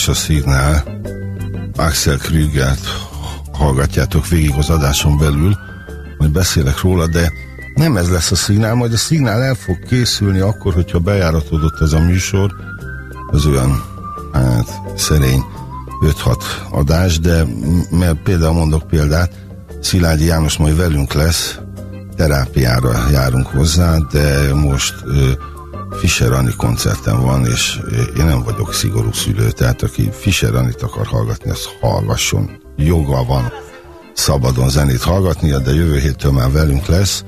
is a szignál. Axel Krügert hallgatjátok végig az adáson belül, hogy beszélek róla, de nem ez lesz a szignál, majd a szignál el fog készülni akkor, hogyha bejáratodott ez a műsor, az olyan hát, szerény 5-6 adás, de mert például mondok példát, Szilágyi János majd velünk lesz, terápiára járunk hozzá, de most Fischer Anni koncerten van, és én nem vagyok szigorú szülő, tehát aki Fischer Annit akar hallgatni, az hallgasson. Joga van szabadon zenét hallgatnia, de jövő héttől már velünk lesz.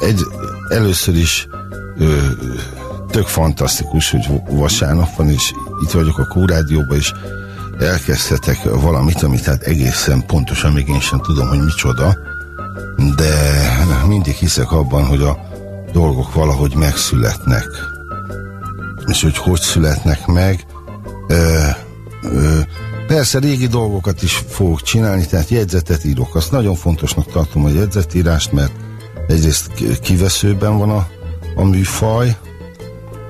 Egy, először is tök fantasztikus, hogy vasárnap van, és itt vagyok a Kórádióban, és elkezdhetek valamit, amit hát egészen pontosan még én sem tudom, hogy micsoda, de mindig hiszek abban, hogy a dolgok valahogy megszületnek. És hogy hogy születnek meg, ö, ö, persze régi dolgokat is fogok csinálni, tehát jegyzetet írok. Azt nagyon fontosnak tartom a jegyzetírást, mert egyrészt kiveszőben van a, a műfaj,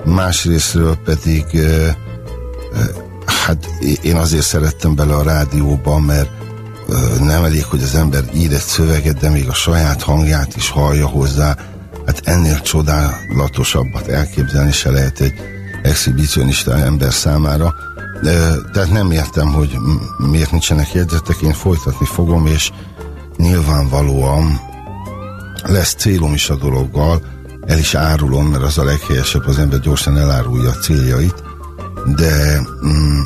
másrésztről pedig ö, hát én azért szerettem bele a rádióban, mert nem elég, hogy az ember ír egy szöveget, de még a saját hangját is hallja hozzá. Hát ennél csodálatosabbat elképzelni se lehet egy exhibicionista ember számára. Tehát nem értem, hogy miért nincsenek jegyzetek, én folytatni fogom, és nyilvánvalóan lesz célom is a dologgal, el is árulom, mert az a leghelyesebb, az ember gyorsan elárulja a céljait, de mm,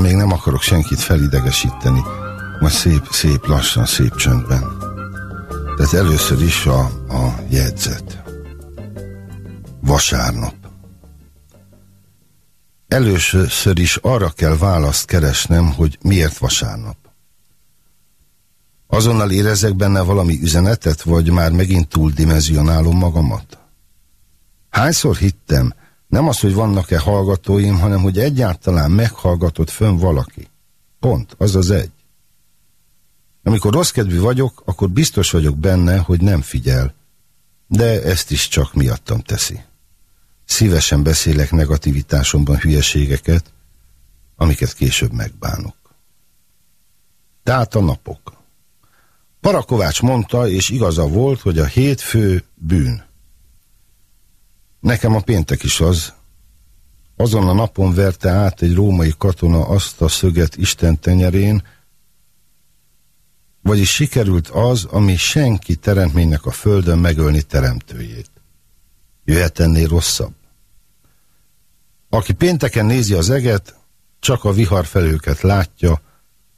még nem akarok senkit felidegesíteni majd szép, szép lassan, szép csöndben. Tehát először is a, a jegyzet. Vasárnap. Először is arra kell választ keresnem, hogy miért vasárnap. Azonnal érezek benne valami üzenetet, vagy már megint túldimenzionálom magamat? Hányszor hittem, nem az, hogy vannak-e hallgatóim, hanem hogy egyáltalán meghallgatott fönn valaki. Pont, az az egy. Amikor rossz kedvű vagyok, akkor biztos vagyok benne, hogy nem figyel, de ezt is csak miattam teszi. Szívesen beszélek negativitásomban hülyeségeket, amiket később megbánok. Tehát a napok. Parakovács mondta, és igaza volt, hogy a hét fő bűn. Nekem a péntek is az. Azon a napon verte át egy római katona azt a szöget Isten tenyerén, vagyis sikerült az, ami senki teremtménynek a földön megölni teremtőjét. Jöhet ennél rosszabb? Aki pénteken nézi az eget, csak a viharfelőket látja,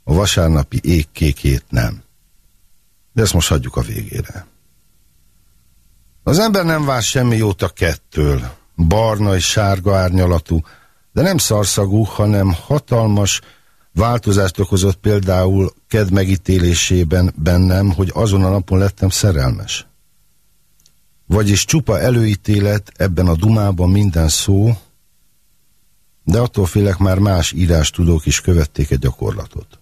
a vasárnapi égkékét nem. De ezt most hagyjuk a végére. Az ember nem vár semmi jót a kettől, barna és sárga árnyalatú, de nem szarszagú, hanem hatalmas, Változást okozott például ked megítélésében bennem, hogy azon a napon lettem szerelmes. Vagyis csupa előítélet ebben a dumában minden szó, de attól félek már más írás tudók is követték egy gyakorlatot.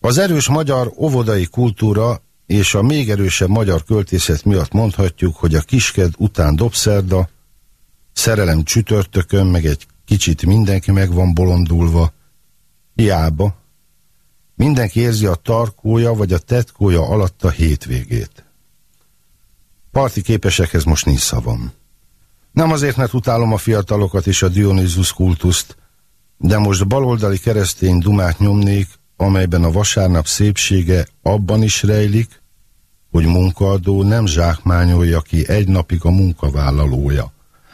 Az erős magyar óvodai kultúra és a még erősebb magyar költészet miatt mondhatjuk, hogy a kisked után dobszerda, szerelem csütörtökön, meg egy kicsit mindenki meg van bolondulva, Hiába. Mindenki érzi a tarkója vagy a tetkója alatt a hétvégét. Parti képesekhez most nincs szavam. Nem azért, mert utálom a fiatalokat és a Dionysus kultuszt, de most baloldali keresztény dumát nyomnék, amelyben a vasárnap szépsége abban is rejlik, hogy munkaadó nem zsákmányolja ki egy napig a munkavállalója.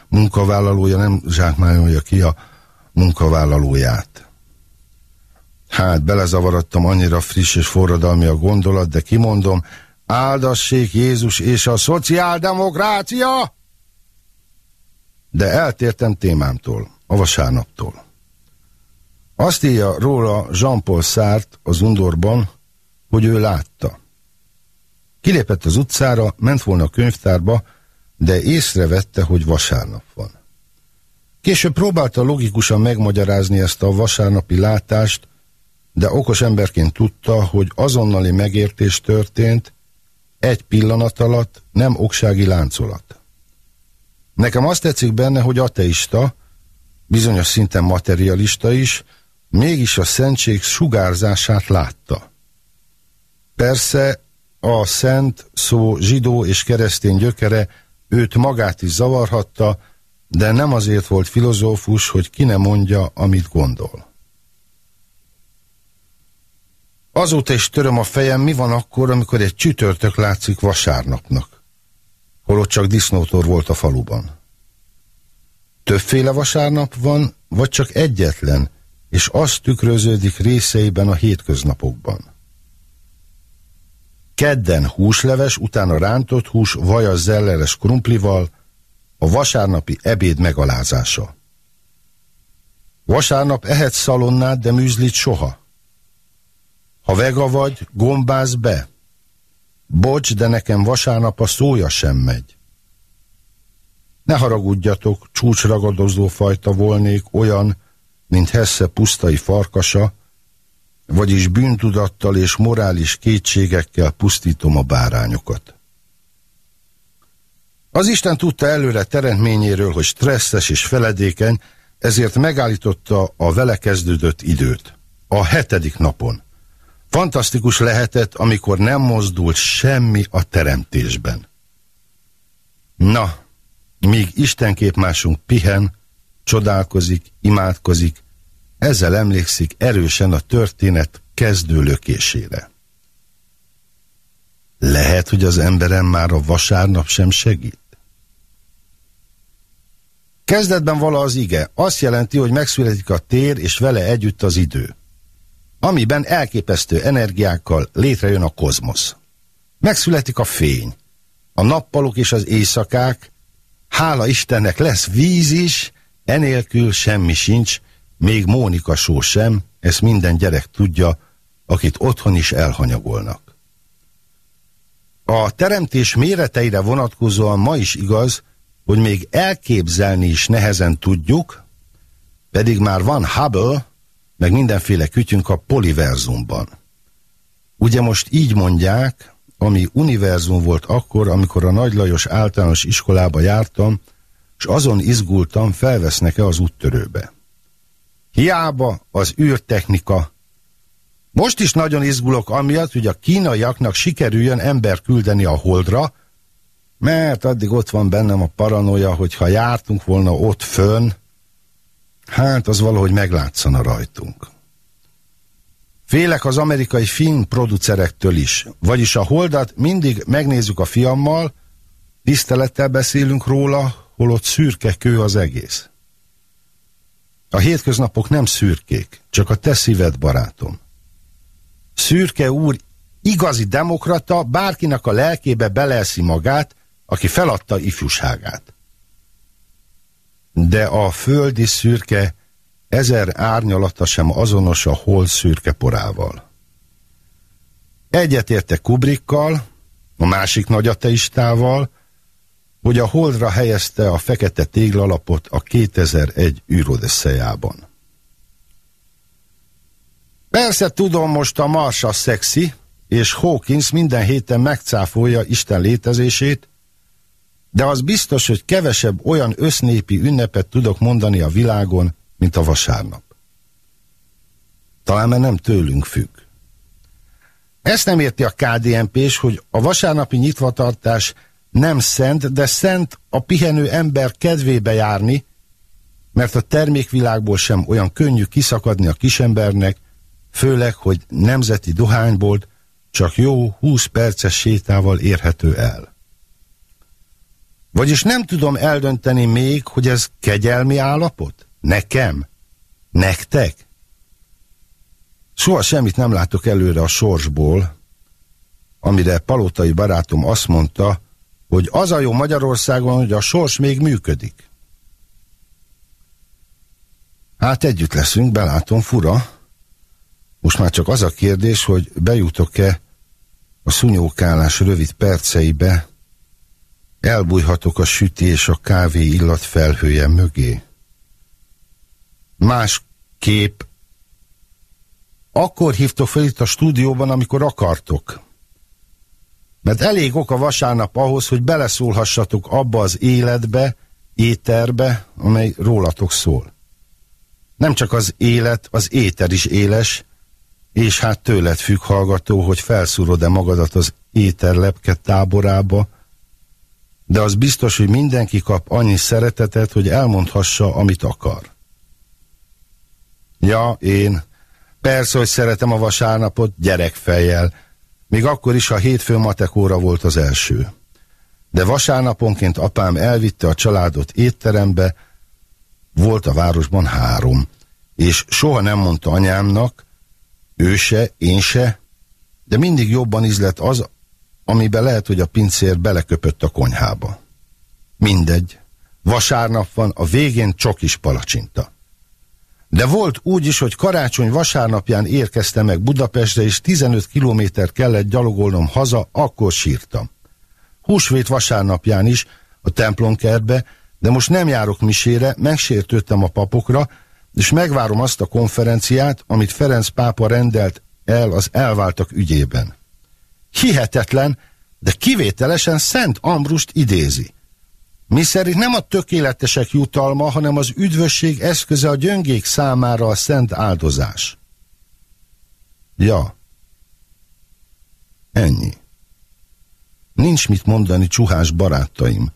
Munkavállalója nem zsákmányolja ki a munkavállalóját. Hát, belezavarodtam, annyira friss és forradalmi a gondolat, de kimondom, áldassék Jézus és a szociáldemokrácia! De eltértem témámtól, a vasárnaptól. Azt írja róla Jean-Paul Sartre az undorban, hogy ő látta. Kilépett az utcára, ment volna a könyvtárba, de észrevette, hogy vasárnap van. Később próbálta logikusan megmagyarázni ezt a vasárnapi látást, de okos emberként tudta, hogy azonnali megértés történt, egy pillanat alatt nem oksági láncolat. Nekem azt tetszik benne, hogy ateista, bizonyos szinten materialista is, mégis a szentség sugárzását látta. Persze a szent szó zsidó és keresztény gyökere őt magát is zavarhatta, de nem azért volt filozófus, hogy ki ne mondja, amit gondol. Azóta is töröm a fejem, mi van akkor, amikor egy csütörtök látszik vasárnapnak, holott csak disznótor volt a faluban. Többféle vasárnap van, vagy csak egyetlen, és az tükröződik részeiben a hétköznapokban. Kedden húsleves, utána rántott hús, vajas zelleres krumplival, a vasárnapi ebéd megalázása. Vasárnap ehetsz szalonnát, de műzlit soha. Ha vega vagy, gombáz be. Bocs, de nekem vasárnap a szója sem megy. Ne haragudjatok, csúcsragadozó fajta volnék, olyan, mint Hesse pusztai farkasa, vagyis bűntudattal és morális kétségekkel pusztítom a bárányokat. Az Isten tudta előre teremtményéről, hogy stresszes és feledékeny, ezért megállította a vele kezdődött időt. A hetedik napon. Fantasztikus lehetett, amikor nem mozdult semmi a teremtésben. Na, míg Istenképmásunk pihen, csodálkozik, imádkozik, ezzel emlékszik erősen a történet kezdőlökésére. Lehet, hogy az emberem már a vasárnap sem segít? Kezdetben vala az ige, azt jelenti, hogy megszületik a tér és vele együtt az idő, amiben elképesztő energiákkal létrejön a kozmosz. Megszületik a fény, a nappalok és az éjszakák, hála Istennek lesz víz is, enélkül semmi sincs, még Mónika só sem, ezt minden gyerek tudja, akit otthon is elhanyagolnak. A teremtés méreteire vonatkozóan ma is igaz, hogy még elképzelni is nehezen tudjuk, pedig már van Hubble, meg mindenféle kütyünk a poliverzumban. Ugye most így mondják, ami univerzum volt akkor, amikor a Nagy Lajos általános iskolába jártam, és azon izgultam, felvesznek-e az úttörőbe. Hiába az űrtechnika. Most is nagyon izgulok amiatt, hogy a kínaiaknak sikerüljön ember küldeni a holdra, mert addig ott van bennem a paranoia, hogy ha jártunk volna ott fönn, hát az valahogy meglátszana rajtunk. Félek az amerikai film producerektől is, vagyis a holdat mindig megnézzük a fiammal, tisztelettel beszélünk róla, holott szürke kő az egész. A hétköznapok nem szürkék, csak a te szíved, barátom. Szürke úr igazi demokrata, bárkinek a lelkébe belelszi magát, aki feladta ifjúságát. De a földi szürke ezer árnyalata sem azonos a hold szürke porával. Egyetérte Kubrickkal, a másik nagy ateistával, hogy a holdra helyezte a fekete téglalapot a 2001 űrodeszejában. Persze tudom most a Mars a szexi, és Hawkins minden héten megcáfolja Isten létezését, de az biztos, hogy kevesebb olyan össznépi ünnepet tudok mondani a világon, mint a vasárnap. Talán mert nem tőlünk függ. Ezt nem érti a kdnp s hogy a vasárnapi nyitvatartás nem szent, de szent a pihenő ember kedvébe járni, mert a termékvilágból sem olyan könnyű kiszakadni a kisembernek, főleg, hogy nemzeti dohányból csak jó 20 perces sétával érhető el. Vagyis nem tudom eldönteni még, hogy ez kegyelmi állapot? Nekem? Nektek? Soha semmit nem látok előre a sorsból, amire palotai barátom azt mondta, hogy az a jó Magyarországon, hogy a sors még működik. Hát együtt leszünk, belátom, fura. Most már csak az a kérdés, hogy bejutok-e a szunyókálás rövid perceibe, elbújhatok a süti és a kávé illat felhője mögé. Más kép. Akkor hívtok fel itt a stúdióban, amikor akartok. Mert elég ok a vasárnap ahhoz, hogy beleszólhassatok abba az életbe, éterbe, amely rólatok szól. Nem csak az élet, az éter is éles, és hát tőled függ hallgató, hogy felszúrod-e magadat az éter lepke táborába, de az biztos, hogy mindenki kap annyi szeretetet, hogy elmondhassa, amit akar. Ja, én. Persze, hogy szeretem a vasárnapot gyerekfejjel, még akkor is, ha hétfő matek óra volt az első. De vasárnaponként apám elvitte a családot étterembe, volt a városban három, és soha nem mondta anyámnak, ő se, én se, de mindig jobban ízlett az, amiben lehet, hogy a pincér beleköpött a konyhába. Mindegy. Vasárnap van, a végén csokis palacsinta. De volt úgy is, hogy karácsony vasárnapján érkeztem meg Budapestre, és 15 kilométer kellett gyalogolnom haza, akkor sírtam. Húsvét vasárnapján is, a templomkertbe, de most nem járok misére, megsértődtem a papokra, és megvárom azt a konferenciát, amit Ferenc pápa rendelt el az elváltak ügyében. Hihetetlen, de kivételesen Szent Ambrust idézi. Mi szerint nem a tökéletesek jutalma, hanem az üdvösség eszköze a gyöngék számára a szent áldozás. Ja. Ennyi. Nincs mit mondani, csuhás barátaim.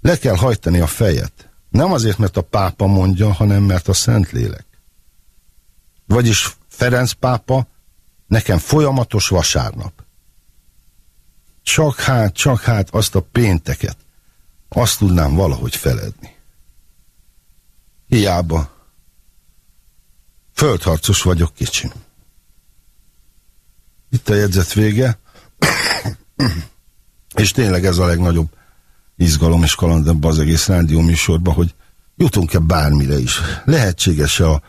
Le kell hajtani a fejet. Nem azért, mert a pápa mondja, hanem mert a Szentlélek. Vagyis Ferenc pápa nekem folyamatos vasárnap. Csak hát, csak hát azt a pénteket, azt tudnám valahogy feledni. Hiába. Földharcos vagyok kicsim. Itt a jegyzet vége. és tényleg ez a legnagyobb izgalom és kaland ebben az egész rádió műsorban, hogy jutunk-e bármire is. Lehetséges-e a,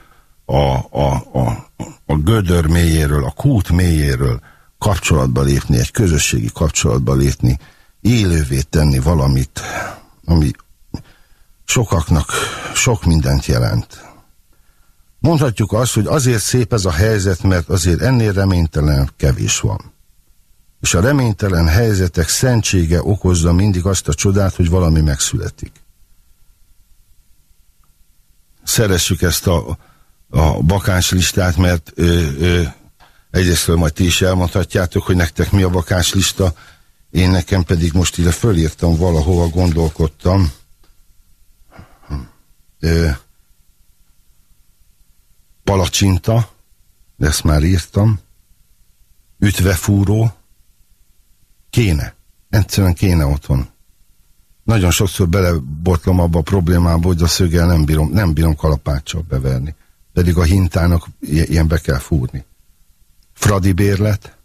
a, a, a, a gödör mélyéről, a kút mélyéről kapcsolatba lépni, egy közösségi kapcsolatba lépni, élővé tenni valamit, ami sokaknak sok mindent jelent. Mondhatjuk azt, hogy azért szép ez a helyzet, mert azért ennél reménytelen kevés van. És a reménytelen helyzetek szentsége okozza mindig azt a csodát, hogy valami megszületik. Szeressük ezt a, a bakánslistát, mert ö, ö, egyrésztől majd ti is elmondhatjátok, hogy nektek mi a bakánslista, én nekem pedig most ide fölírtam valahova, gondolkodtam. Ö, palacsinta, ezt már írtam. Ütvefúró. Kéne. Egyszerűen kéne otthon. Nagyon sokszor belebotlom abba a problémába, hogy a szöggel nem bírom, nem bírom kalapáccsal beverni. Pedig a hintának ilyen be kell fúrni. Fradi bérlet.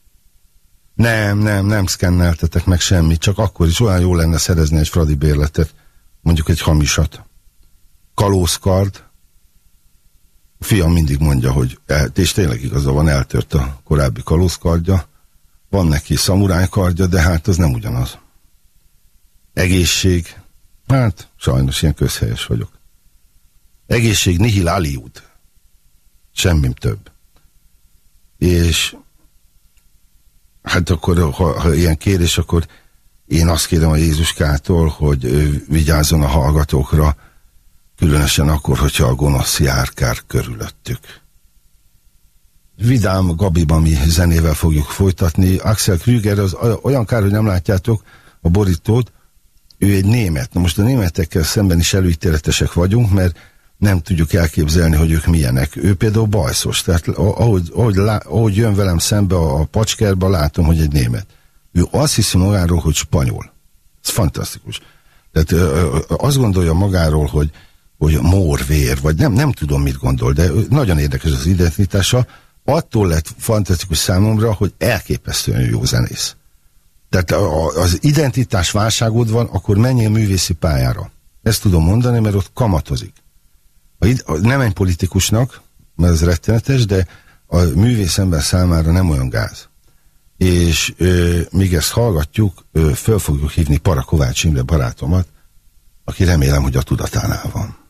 Nem, nem, nem szkenneltetek meg semmit, csak akkor is olyan jó lenne szerezni egy fradi bérletet, mondjuk egy hamisat. Kalózkard. A fiam mindig mondja, hogy, és tényleg igaza van, eltört a korábbi kalózkardja. Van neki szamurájkardja, de hát az nem ugyanaz. Egészség. Hát, sajnos ilyen közhelyes vagyok. Egészség nihil aliud. Semmim több. És hát akkor, ha, ha ilyen kérés, akkor én azt kérem a Jézuskától, hogy ő vigyázzon a hallgatókra, különösen akkor, hogyha a gonosz járkár körülöttük. Vidám Gabiban mi zenével fogjuk folytatni. Axel Krüger az olyan kár, hogy nem látjátok a borítót, ő egy német. Na most a németekkel szemben is előítéletesek vagyunk, mert nem tudjuk elképzelni, hogy ők milyenek. Ő például bajszos, tehát ahogy, ahogy, ahogy jön velem szembe a pacskerba, látom, hogy egy német. Ő azt hiszi magáról, hogy spanyol. Ez fantasztikus. Tehát azt gondolja magáról, hogy, hogy mórvér, vagy nem, nem tudom, mit gondol, de nagyon érdekes az identitása. Attól lett fantasztikus számomra, hogy elképesztően jó zenész. Tehát az identitás válságod van, akkor menjél művészi pályára. Ezt tudom mondani, mert ott kamatozik. A, nem egy politikusnak, mert ez rettenetes, de a művész ember számára nem olyan gáz. És ö, míg ezt hallgatjuk, ö, föl fogjuk hívni Parakovács Imre barátomat, aki remélem, hogy a tudatánál van.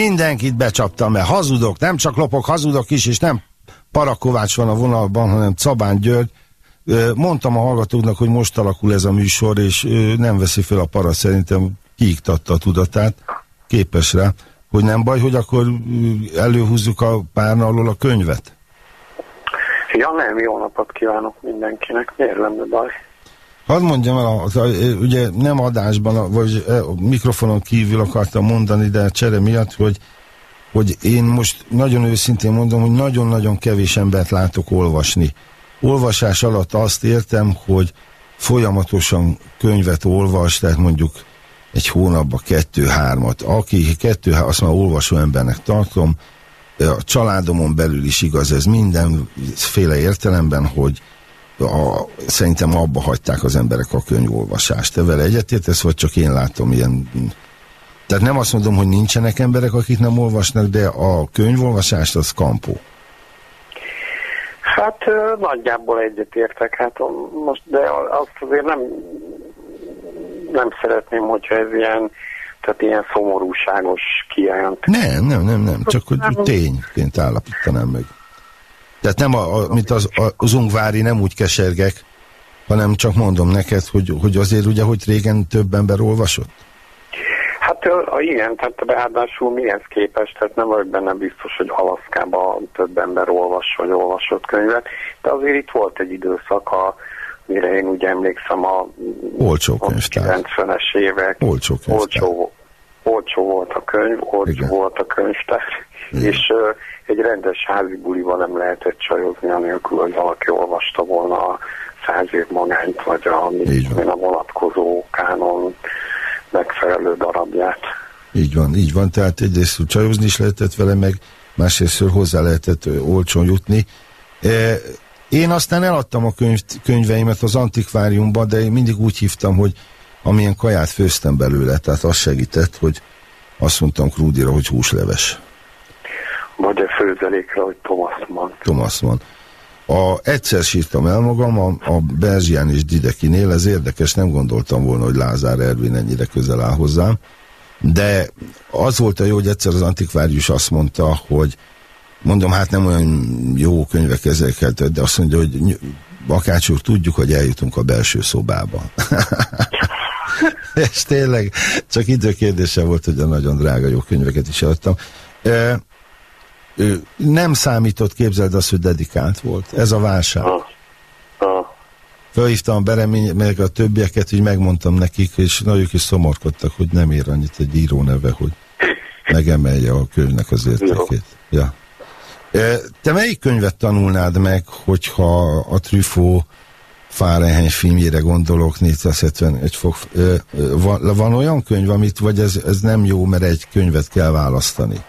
Mindenkit becsaptam, mert hazudok, nem csak lopok, hazudok is, és nem Parakovács van a vonalban, hanem Cabán György. Mondtam a hallgatóknak, hogy most alakul ez a műsor, és nem veszi fel a para, szerintem kiiktatta a tudatát, képes rá, hogy nem baj, hogy akkor előhúzzuk a párna alól a könyvet. Ja nem, jó napot kívánok mindenkinek, miért lenne baj? Hadd mondjam el, ugye nem adásban, vagy mikrofonon kívül akartam mondani, de csere miatt, hogy, hogy én most nagyon őszintén mondom, hogy nagyon-nagyon kevés embert látok olvasni. Olvasás alatt azt értem, hogy folyamatosan könyvet olvas, tehát mondjuk egy hónapban kettő-hármat. Aki kettő, azt már olvasó embernek tartom, a családomon belül is igaz ez mindenféle értelemben, hogy a, szerintem abba hagyták az emberek a könyvolvasást. Te vele egyetértesz, vagy csak én látom ilyen... Tehát nem azt mondom, hogy nincsenek emberek, akik nem olvasnak, de a könyvolvasást az kampó. Hát nagyjából egyetértek, hát most, de azt azért nem, nem szeretném, hogyha ez ilyen, tehát ilyen szomorúságos kijelentés. Nem, nem, nem, nem, csak hogy tényként állapítanám meg. Tehát nem, a, a, mint az, az ungvári, nem úgy kesergek, hanem csak mondom neked, hogy, hogy azért ugye, hogy régen több ember olvasott? Hát igen, tehát ráadásul mihez képest, tehát nem vagyok benne biztos, hogy Alaszkában több ember olvas, vagy olvasott könyvet, de azért itt volt egy időszak, a, mire én úgy emlékszem a olcsó könyvtár. 90-es évek. Olcsó könyvtár. Olcsó, olcsó volt a könyv, olcsó Igen. volt a könyvtár, és ö, egy rendes házi bulival nem lehetett csajozni, anélkül, hogy valaki olvasta volna a száz év magányt, vagy a, a vonatkozó kánon megfelelő darabját. Így van, így van, tehát egyrészt csajozni is lehetett vele, meg másrészt hozzá lehetett olcsón jutni. E, én aztán eladtam a könyv, könyveimet az antikváriumba, de én mindig úgy hívtam, hogy amilyen kaját főztem belőle, tehát az segített, hogy azt mondtam Krúdira, hogy húsleves. Vagy a főzelékre, hogy Thomas Mann. Thomas van. A, egyszer sírtam el magam a, a Berzsián és Didekinél, ez érdekes, nem gondoltam volna, hogy Lázár Ervin ennyire közel áll hozzám, de az volt a jó, hogy egyszer az antikvárius azt mondta, hogy mondom, hát nem olyan jó könyvek ezeket, de azt mondja, hogy Bakács tudjuk, hogy eljutunk a belső szobába. és tényleg csak időkérdése volt, hogy a nagyon drága jó könyveket is adtam. Ő nem számított, képzeld azt, hogy dedikált volt. Ez a válság. Ah, ah, Fölhívtam a Beremény, meg a többieket, hogy megmondtam nekik, és nagyok is szomorkodtak, hogy nem ér annyit egy író neve, hogy megemelje a könyvnek az értékét. Ja. E, Te melyik könyvet tanulnád meg, hogyha a Truffaut Fahrenheit filmjére gondolok, 471 fok. Van, van olyan könyv, amit, vagy ez, ez nem jó, mert egy könyvet kell választani?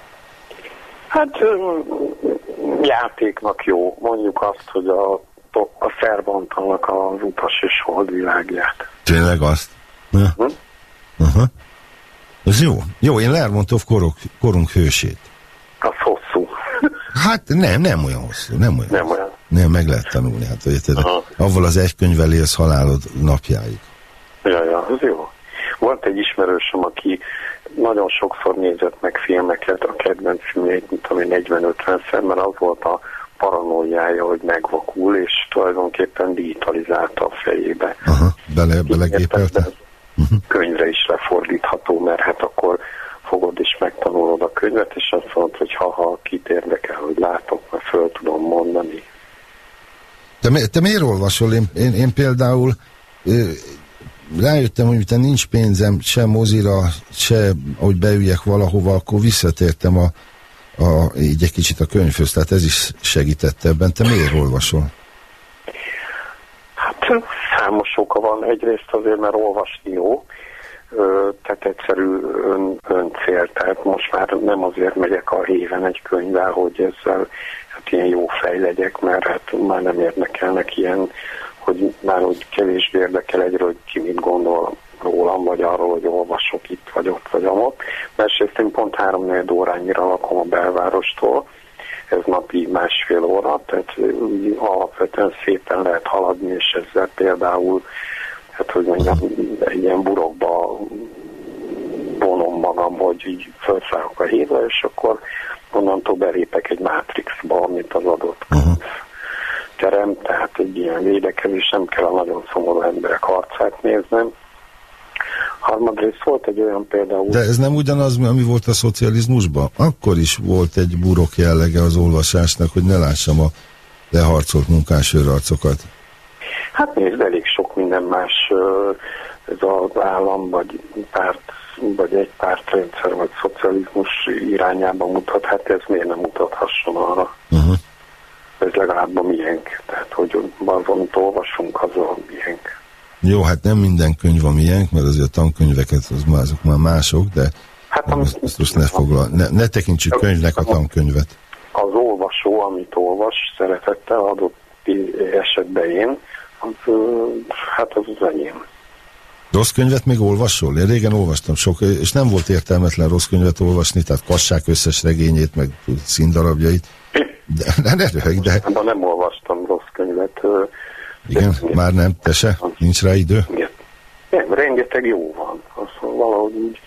Hát játéknak jó. Mondjuk azt, hogy a, a Szerbantalnak az utas és holdvilágját. Tényleg azt? Ja. Hm? Aha. Ez jó. Jó, én Lermontov korok, korunk hősét. Az hosszú. Hát nem, nem olyan hosszú, nem olyan. Nem olyan. Nem, meg lehet tanulni. Hát, te, Aha. avval az egy könyvvel élsz halálod napjáig. Ja, ja, az jó. Volt egy ismerősöm, aki nagyon sokszor nézett meg filmeket, a kedvenc filmjeit, mint ami 40-50-szer, mert az volt a paranoiája, hogy megvakul, és tulajdonképpen digitalizálta a fejébe. Aha, bele, belegépelte? Érted? Könyvre is lefordítható, mert hát akkor fogod és megtanulod a könyvet, és azt mondod, hogy ha, ha kit érdekel, hogy látok, mert föl tudom mondani. Te, mi- te miért olvasol? Én, én, én például rájöttem, hogy miután nincs pénzem se mozira, se hogy beüljek valahova, akkor visszatértem a, a, így egy kicsit a könyvhöz, tehát ez is segített ebben. Te miért olvasol? Hát számos oka van. Egyrészt azért, mert olvasni jó, tehát egyszerű ön, öncél. Tehát most már nem azért megyek a éven egy könyvvel, hogy ezzel hát ilyen jó fej legyek, mert hát már nem érdekelnek ilyen, hogy már úgy kevésbé érdekel egyről, hogy ki mit gondol rólam, vagy arról, hogy olvasok itt, vagy ott, vagy amott. Másrészt én pont három órányira lakom a belvárostól, ez napi másfél óra, tehát úgy alapvetően szépen lehet haladni, és ezzel például, hát hogy mondjam, egy ilyen burokba vonom magam, hogy így felszállok a hídra, és akkor onnantól belépek egy mátrixba, amit az adott Uh-huh. Terem, tehát egy ilyen védekezés, nem kell a nagyon szomorú emberek arcát néznem. Harmadrészt volt egy olyan például, De ez nem ugyanaz, ami volt a szocializmusban? Akkor is volt egy burok jellege az olvasásnak, hogy ne lássam a leharcolt munkásőrarcokat. Hát nézd, elég sok minden más ez az állam, vagy párt, vagy egy pártrendszer, vagy szocializmus irányába mutat, hát ez miért nem mutathasson arra? Uh-huh. Ez legalább a miénk, tehát hogy amit olvasunk, az a miénk. Jó, hát nem minden könyv a miénk, mert azért a tankönyveket, az már, azok már mások, de Hát amit- azt, azt most ne, foglal, ne, ne tekintsük könyvnek a tankönyvet. Az olvasó, amit olvas, szeretettel adott esetben én, az, hát az az enyém. Rossz könyvet még olvasol? Én régen olvastam sok, és nem volt értelmetlen rossz könyvet olvasni, tehát Kassák összes regényét, meg színdarabjait. De, ne, ne röhögj, de Abban nem olvastam rossz könyvet. igen, már nem, te se? Nincs rá idő? Igen. Nem, rengeteg jó van. Az valahogy úgy,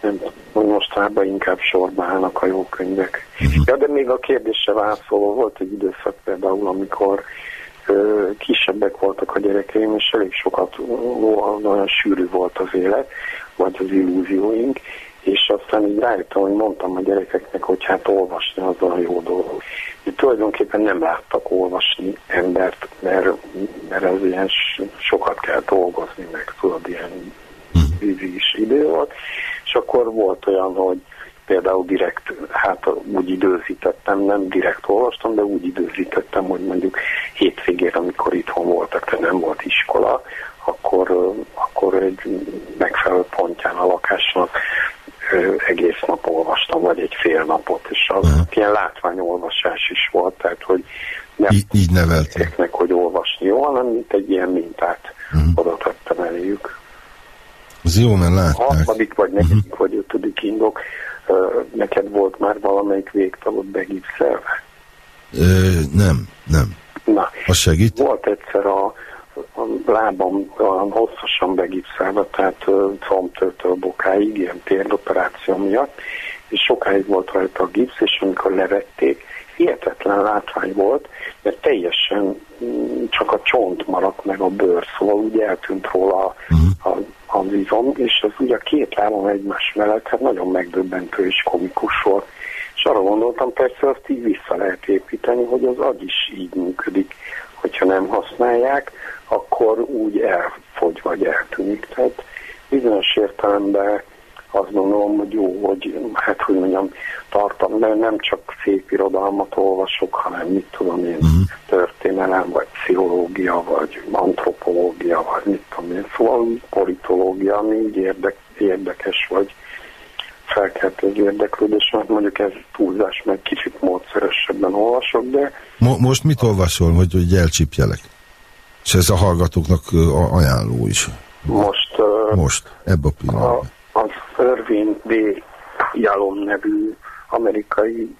nem hogy mostanában inkább sorba állnak a jó könyvek. Mhm. Ja, de még a kérdésre válaszolva volt egy időszak például, amikor ö, kisebbek voltak a gyerekeim, és elég sokat, ó, olyan sűrű volt az élet, vagy az illúzióink, és aztán így rájöttem, hogy mondtam a gyerekeknek, hogy hát olvasni az olyan jó dolog. De tulajdonképpen nem láttak olvasni embert, mert, mert ez ilyen sokat kell dolgozni, meg tudod, ilyen vízis idő volt, és akkor volt olyan, hogy például direkt, hát úgy időzítettem, nem direkt olvastam, de úgy időzítettem, hogy mondjuk hétvégén, amikor itthon voltak, tehát nem volt iskola, akkor, akkor egy megfelelő pontján a lakásnak egész nap olvastam, vagy egy fél napot, és az uh-huh. ilyen látványolvasás is volt, tehát hogy nem így, így nevelték meg, hogy olvasni jó, hanem mint egy ilyen mintát uh-huh. oda tettem eléjük. Ez jó, mert látták. Harmadik, vagy negyedik, uh-huh. vagy ötödik indok, neked volt már valamelyik végtagot begipszelve? Nem, nem. Na, az segít? Volt egyszer a, a lábam olyan hosszasan begipszelve, tehát combtőtől bokáig, ilyen térdoperáció miatt, és sokáig volt rajta a gipsz, és amikor levették, hihetetlen látvány volt, mert teljesen mm, csak a csont maradt meg a bőr, szóval úgy eltűnt róla a, a vizom, és az ugye a két lábam egymás mellett, hát nagyon megdöbbentő és komikus volt. És arra gondoltam, persze azt így vissza lehet építeni, hogy az agy is így működik, hogyha nem használják, akkor úgy elfogy vagy eltűnik. Tehát bizonyos értelemben azt gondolom, hogy jó, hogy hát hogy mondjam, tartom, de nem csak szép irodalmat olvasok, hanem mit tudom én, uh-huh. történelem, vagy pszichológia, vagy antropológia, vagy mit tudom én, szóval politológia, ami így érdek, érdekes, vagy felkeltő az érdeklődés, mert mondjuk ez túlzás, meg kicsit módszeresebben olvasok, de... Mo most mit olvasol, hogy, hogy elcsípjelek? És ez a hallgatóknak ajánló is. Most... Most, ebbe a pillanatban. Az Irving B. Jalom nevű amerikai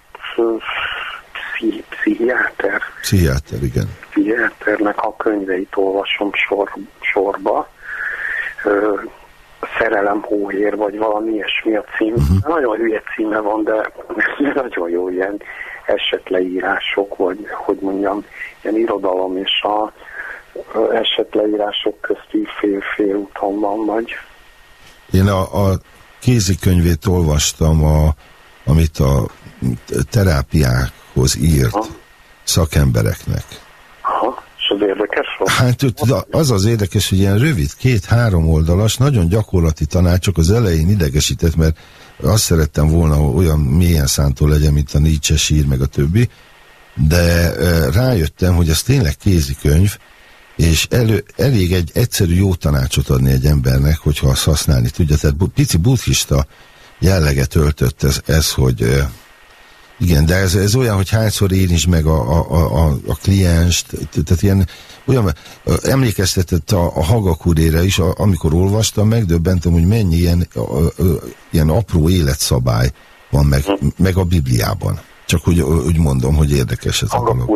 pszichiáter. Pszichiáter, igen. Pszichiáternek a könyveit olvasom sor, sorba. Ö, Szerelem hóhér, vagy valami ilyesmi a cím. Uh-huh. Nagyon hülye címe van, de nagyon jó ilyen esetleírások, vagy hogy mondjam, ilyen irodalom és a esetleírások közti fél-fél úton van, vagy én a, a kézikönyvét olvastam, a, amit a terápiákhoz írt Aha. szakembereknek. Aha, és az érdekes volt? Hát az az érdekes, hogy ilyen rövid, két-három oldalas, nagyon gyakorlati tanácsok az elején idegesített, mert azt szerettem volna, hogy olyan mélyen szántó legyen, mint a Nietzsche sír, meg a többi, de rájöttem, hogy ez tényleg kézikönyv, és elő, elég egy egyszerű jó tanácsot adni egy embernek, hogyha azt használni tudja. Tehát pici buddhista jelleget öltött ez, ez hogy igen, de ez, ez olyan, hogy hányszor is meg a, a, a, a klienst, tehát ilyen, olyan, emlékeztetett a, a Hagakudére is, a, amikor olvastam, megdöbbentem, hogy mennyi ilyen, a, a, ilyen apró életszabály van meg, meg a Bibliában. Csak úgy, úgy mondom, hogy érdekes ez a dolog.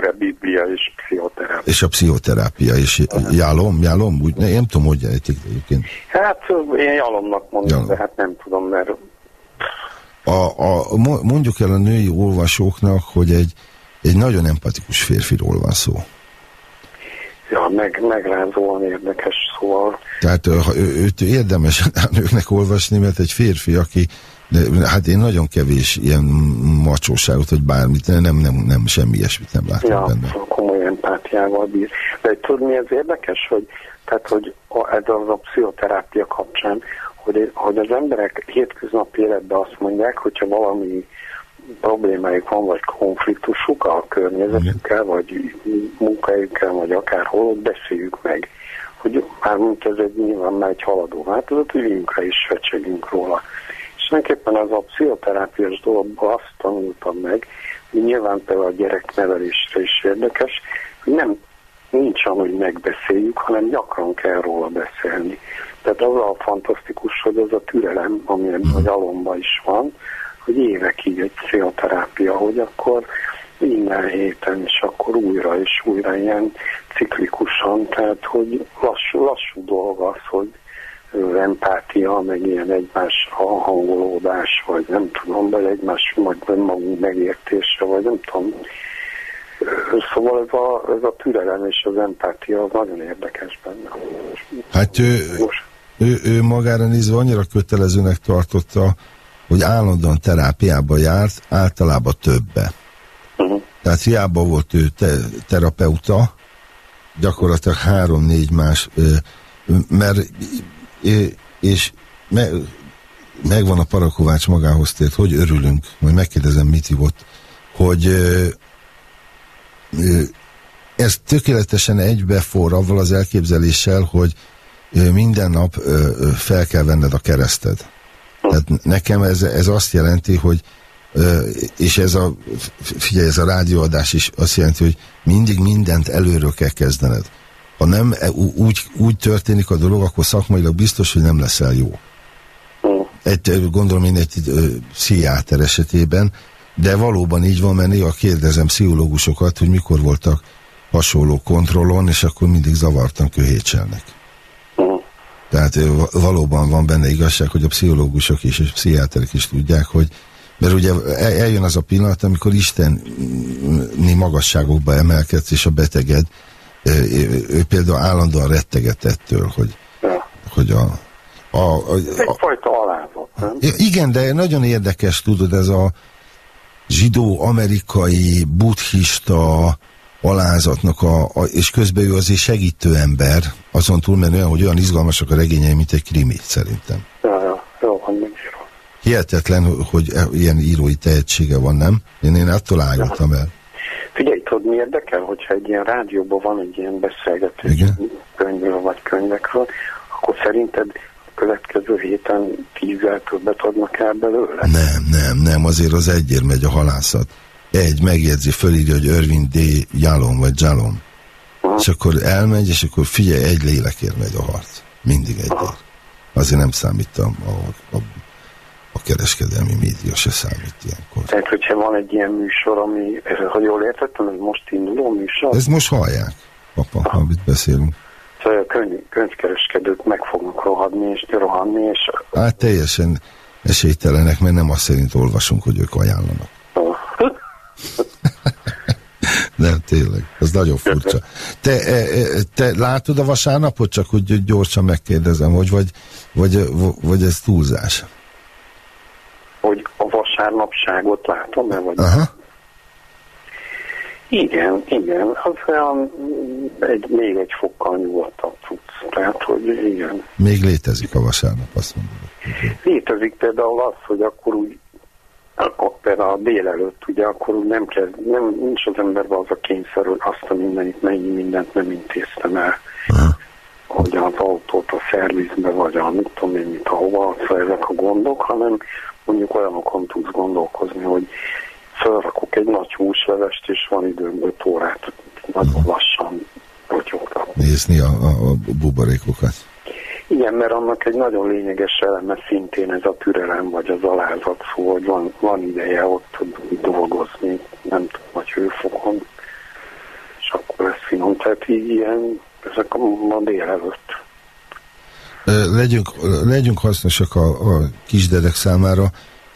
És a pszichoterápia, és jálom, jálom, úgy, én nem tudom, hogy ejtik egyébként. Hát én jálomnak mondom, jálom. de hát nem tudom, mert... A, a, mondjuk el a női olvasóknak, hogy egy, egy nagyon empatikus férfiról van szó. Ja, meg, megrázóan érdekes szóval. Tehát ha ő, őt érdemes nőknek olvasni, mert egy férfi, aki de, hát én nagyon kevés ilyen macsóságot, hogy bármit, nem, nem, nem semmi ilyesmit nem látom ja, benne. komoly empátiával bír. De tudod, mi ez érdekes, hogy, tehát, hogy a, ez az a pszichoterápia kapcsán, hogy, hogy az emberek hétköznapi életben azt mondják, hogyha valami problémájuk van, vagy konfliktusuk a környezetükkel, vagy munkahelyükkel, vagy akárhol, ott beszéljük meg. Hogy mint ez egy nyilván már egy haladó változat, üljünk rá és fecsegünk róla tulajdonképpen az a pszichoterápiás dologban azt tanultam meg, hogy nyilván például a gyereknevelésre is érdekes, nem nincs hogy megbeszéljük, hanem gyakran kell róla beszélni. Tehát az a fantasztikus, hogy az a türelem, ami a gyalomban is van, hogy évekig egy pszichoterápia, hogy akkor minden héten, és akkor újra és újra ilyen ciklikusan, tehát hogy lassú, lassú dolga az, hogy empátia, meg ilyen egymásra hangolódás, vagy nem tudom, vagy egymás vagy magunk megértése, vagy nem tudom. Szóval ez a, ez a türelem és az empátia az nagyon érdekes benne. Hát ő, ő, ő magára nézve annyira kötelezőnek tartotta, hogy állandóan terápiába járt, általában többe. Uh-huh. Tehát hiába volt ő te, terapeuta, gyakorlatilag három-négy más, mert és me, megvan a Parakovács magához tért, hogy örülünk, majd megkérdezem, mit hívott, hogy ez tökéletesen egybefor avval az elképzeléssel, hogy minden nap fel kell venned a kereszted. Tehát nekem ez, ez azt jelenti, hogy és ez a, figyelj, ez a rádióadás is azt jelenti, hogy mindig mindent előről kell kezdened. Ha nem e, úgy, úgy történik a dolog, akkor szakmailag biztos, hogy nem leszel jó. Egy, gondolom én egy pszichiáter esetében, de valóban így van, mert néha kérdezem pszichológusokat, hogy mikor voltak hasonló kontrollon, és akkor mindig zavartan köhétselnek. Tehát valóban van benne igazság, hogy a pszichológusok is, és pszichiáterek is tudják, hogy mert ugye eljön az a pillanat, amikor isteni magasságokba emelkedsz, és a beteged, ő például állandóan retteget ettől, hogy, hogy a, a, a, a Egyfajta alázat, nem? Igen, de nagyon érdekes, tudod, ez a zsidó-amerikai, buddhista alázatnak, a, a, és közben ő azért segítő ember, azon túlmenően, hogy olyan izgalmasak a regényei, mint egy krimi, szerintem. Ja, ja, jó, van megírva. Hihetetlen, hogy e- ilyen írói tehetsége van, nem? Én, én attól ájultam el. Figyelj, tudod, mi érdekel, hogyha egy ilyen rádióban van egy ilyen beszélgetés könyvről vagy könyvekről, akkor szerinted következő héten tízzel többet adnak el belőle? Nem, nem, nem, azért az egyért megy a halászat. Egy megjegyzi, fölírja, hogy Irving D. Jalom, vagy Jalom. És akkor elmegy, és akkor figyelj, egy lélekért megy a harc. Mindig egyért. Azért nem számítam a, a, a kereskedelmi média se számít ilyenkor. Tehát, hogyha van egy ilyen műsor, ami, ha jól értettem, ez most induló műsor, Ezt most hallják, papa, amit beszélünk. Szóval a könyv, könyvkereskedők meg fognak rohadni, és rohanni, és Hát teljesen esélytelenek, mert nem azt szerint olvasunk, hogy ők ajánlanak. Nem, tényleg, ez nagyon furcsa. Te, e, e, te látod a vasárnapot, csak hogy gyorsan megkérdezem, hogy vagy, vagy, vagy ez túlzás? hogy a vasárnapságot látom -e, vagy Aha. Igen, igen, az olyan egy, még egy fokkal nyugodtabb tudsz. Tehát, hogy igen. Még létezik a vasárnap, azt mondod. Létezik például az, hogy akkor úgy akkor például a délelőtt, ugye akkor úgy nem kezd, nem, nincs az emberben az a kényszer, hogy azt a mindenit, mennyi mindent nem intéztem el, Aha. hogy az autót a szervizbe, vagy a mit tudom én, mit ahova, szóval ezek a gondok, hanem mondjuk olyanokon tudsz gondolkozni, hogy felrakok egy nagy húslevest, és van időm 5 órát nagyon lassan rotyogtam. Nézni a, a, a buborékokat. Igen, mert annak egy nagyon lényeges eleme szintén ez a türelem, vagy az alázat szó, hogy van, van ideje ott dolgozni, nem tudom, vagy hőfokon, és akkor lesz finom. Tehát így ilyen, ezek a ma délelőtt. Legyünk, legyünk hasznosak a, a kisdedek számára.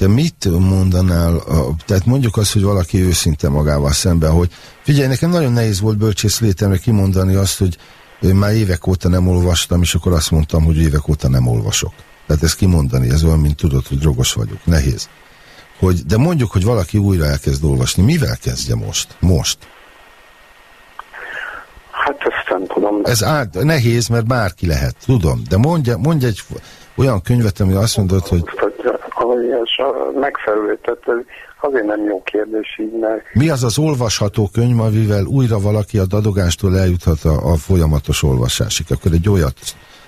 De mit mondanál, a, tehát mondjuk azt, hogy valaki őszinte magával szemben, hogy figyelj, nekem nagyon nehéz volt bölcsész létemre kimondani azt, hogy én már évek óta nem olvastam, és akkor azt mondtam, hogy évek óta nem olvasok. Tehát ezt kimondani, ez olyan, mint tudod, hogy drogos vagyok. Nehéz. Hogy, de mondjuk, hogy valaki újra elkezd olvasni. Mivel kezdje most? Most. Hát ezt nem tudom. Ez át, nehéz, mert bárki lehet, tudom. De mondja, mondja egy olyan könyvet, ami azt mondod, hogy És a megfelelő, tehát azért nem jó kérdés így, mert mi az az olvasható könyv, amivel újra valaki a dadogástól eljuthat a, a folyamatos olvasásig. Akkor egy olyat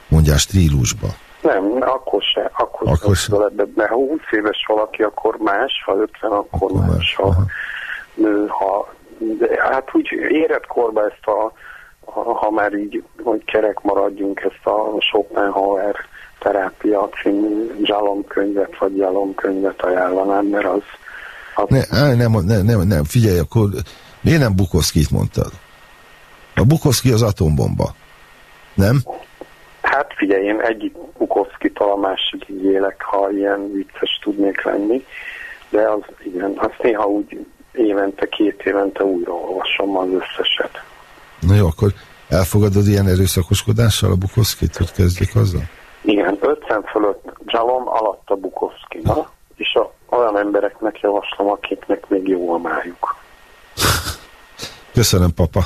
mondjál stílusba. nem, akkor se, akkor, Akkor se. Ebbe, mert ha 20 éves valaki, akkor más, ha 50, akkor, Akkor más, más. Ha, ha, de hát úgy érett korba ezt a, ha, ha már így, hogy kerek maradjunk, ezt a Schopenhauer terápia című zsalomkönyvet, vagy jalomkönyvet ajánlanám, mert az, az Ne, nem, nem, nem, nem, figyelj, akkor miért nem Bukowskit mondtad? A Bukowski az atombomba. Nem? Hát figyelj, én egyik Bukowski-tól a másikig élek, ha ilyen vicces tudnék lenni, de az igen, azt néha úgy évente, két évente újra olvasom az összeset. Na jó, akkor elfogadod ilyen erőszakoskodással a Bukowskit, hogy kezdjek azzal? Igen, 50 fölött Jalom, alatt a Bukowski. Na, és a, olyan embereknek javaslom, akiknek még jó a májuk. Köszönöm, papa.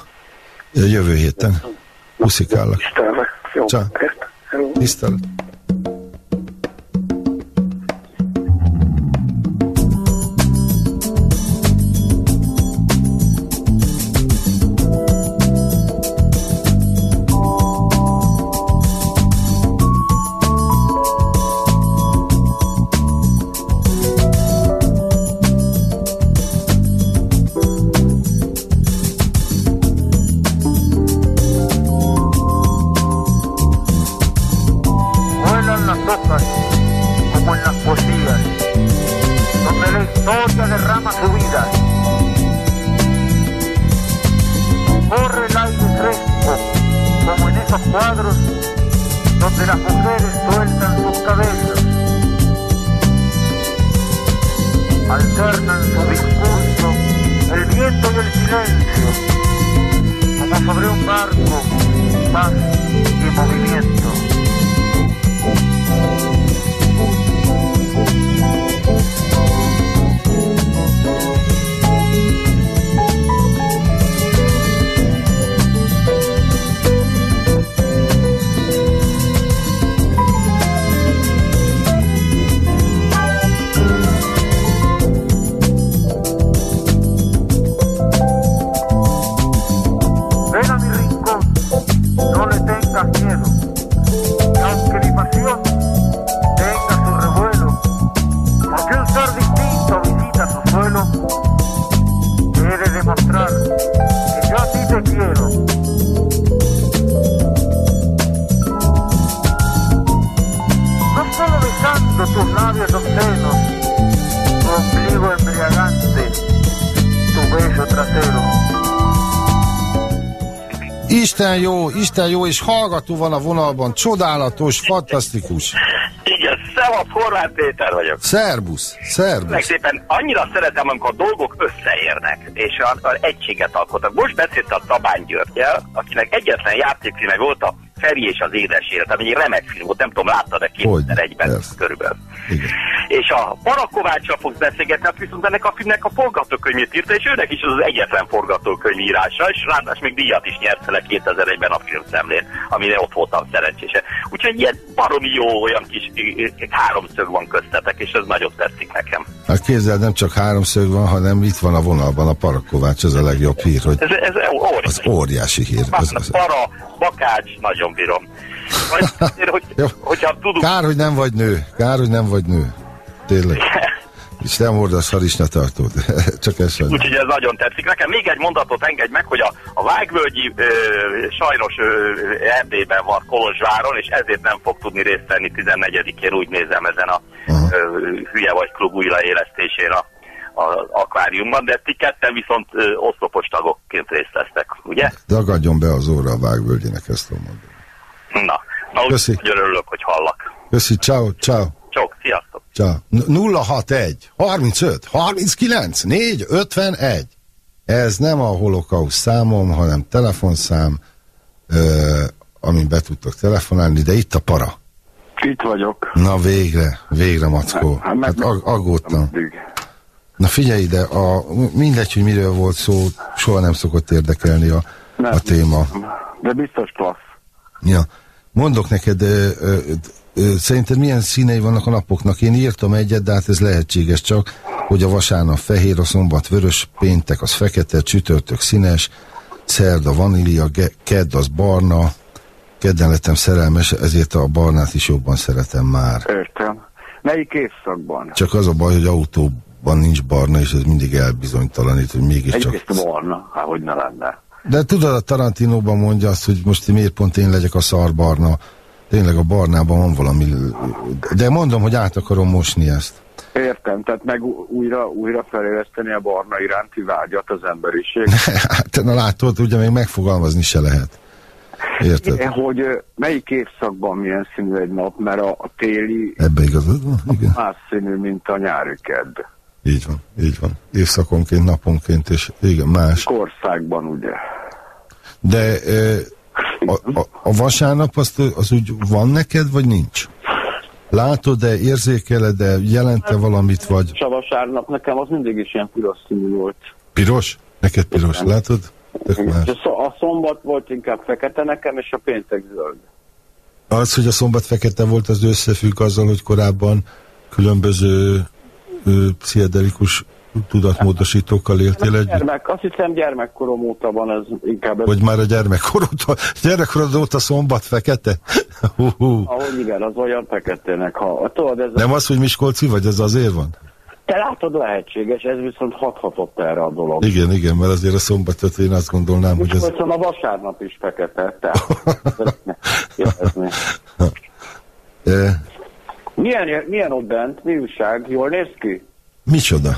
Jövő héten. Puszikállak. Istenre. Jó. Tisztelet. Isten jó, és hallgató van a vonalban, csodálatos, fantasztikus. Igen, szevasz, Horváth Péter vagyok. Szerbusz, Meg szerbusz. szépen annyira szeretem, amikor a dolgok összeérnek, és a, a egységet alkotnak. Most beszélt a Tabán Györgyel, akinek egyetlen játékfilme volt a Feri és az édes élet, ami egy remek film volt, nem tudom, láttad-e Hogyne, 2001-ben persze. körülbelül. Igen. És a Barakováccsal fogsz beszélgetni, aki viszont ennek a filmnek a forgatókönyvét írta, és őnek is az az egyetlen forgatókönyv írása, és ráadásul még díjat is nyert vele 2001-ben a filmszemlén, amire ott voltam szerencsése. Úgyhogy ilyen baromi jó olyan kis háromszög van köztetek, és ez nagyon tetszik nekem. Hát képzeld, nem csak háromszög van, hanem itt van a vonalban a Parakovács, ez a legjobb hír, hogy Ez, ez az óriási. óriási hír. Az, az. Para, bakács, nagyon bírom. Majd, hogy, hogyha tudunk... Kár, hogy nem vagy nő, kár, hogy nem vagy nő. Tényleg. És nem hordasz harisnyatartót. Csak ez vagy. Úgyhogy ez nagyon tetszik. Nekem még egy mondatot engedj meg, hogy a, a Vágvölgyi ö, sajnos ö, Erdélyben van Kolozsváron, és ezért nem fog tudni részt venni 14-én, úgy nézem ezen a Aha. ö, hülye vagy klub újraélesztésén a, a akváriumban, de ti ketten viszont ö, oszlopos tagokként részt vesztek, ugye? Dagadjon be az óra a vágvölgyének, ezt tudom mondani. Na, na úgy hogy örülök, hogy hallak. Köszi, ciao, ciao. N- 061 35 39 4 51 Ez nem a holokauszt számom, hanem telefonszám, ö, amin be tudtok telefonálni, de itt a para. Itt vagyok. Na végre, végre Mackó. Hát, meg- Hát ag- aggódtam. Na figyelj ide, a, mindegy, hogy miről volt szó, soha nem szokott érdekelni a, Nem. a téma. De biztos klassz. Ja. Mondok neked, ö, szerinted milyen színei vannak a napoknak? Én írtam egyet, de hát ez lehetséges csak, hogy a vasárnap fehér, a szombat vörös, péntek az fekete, csütörtök színes, szerda vanília, kedd az barna, kedden lettem szerelmes, ezért a barnát is jobban szeretem már. Értem. Melyik évszakban? Csak az a baj, hogy autóban nincs barna, és ez mindig elbizonytalanít, hogy mégiscsak... Egyrészt volna, hát hogy ne lenne. De tudod, a Tarantinóban mondja azt, hogy most miért pont én legyek a szarbarna. Tényleg a barnában van valami... De mondom, hogy át akarom mosni ezt. Értem, tehát meg újra, újra feléleszteni a barna iránti vágyat az emberiség. Hát, na látod, ugye még megfogalmazni se lehet. Érted? Hogy ö, melyik évszakban milyen színű egy nap, mert a, a téli Ebbe igazad van? Igen. más színű, mint a nyári kedd. Így van, így van. Évszakonként, naponként, és igen, más. Kországban, ugye? De ö, a, a, a vasárnap azt, az úgy van neked, vagy nincs? Látod-e, érzékeled-e, jelente valamit, vagy És a vasárnap nekem az mindig is ilyen piros színű volt. piros? Neked piros, látod? És más. a, szombat volt inkább fekete nekem, és a péntek zöld. Az, hogy a szombat fekete volt, az összefügg azzal, hogy korábban különböző pszichedelikus tudatmódosítókkal éltél együtt? Gyermek, azt hiszem gyermekkorom óta van ez inkább. Vagy már a gyermekkorod, gyermekkorod óta szombat fekete? Hú, hú. ahogy igen, az olyan feketének. Ha, tudod, ez Nem az, hogy Miskolci vagy, ez azért van? Te látod, lehetséges, ez viszont hathatott erre a dolog. Igen, igen, mert azért a szombatot én azt gondolnám, hogy ez... Viszont a vasárnap is fekete, tehát szeretne jelezni. E, milyen, milyen ott bent? Mi újság? Jól néz ki? micsoda?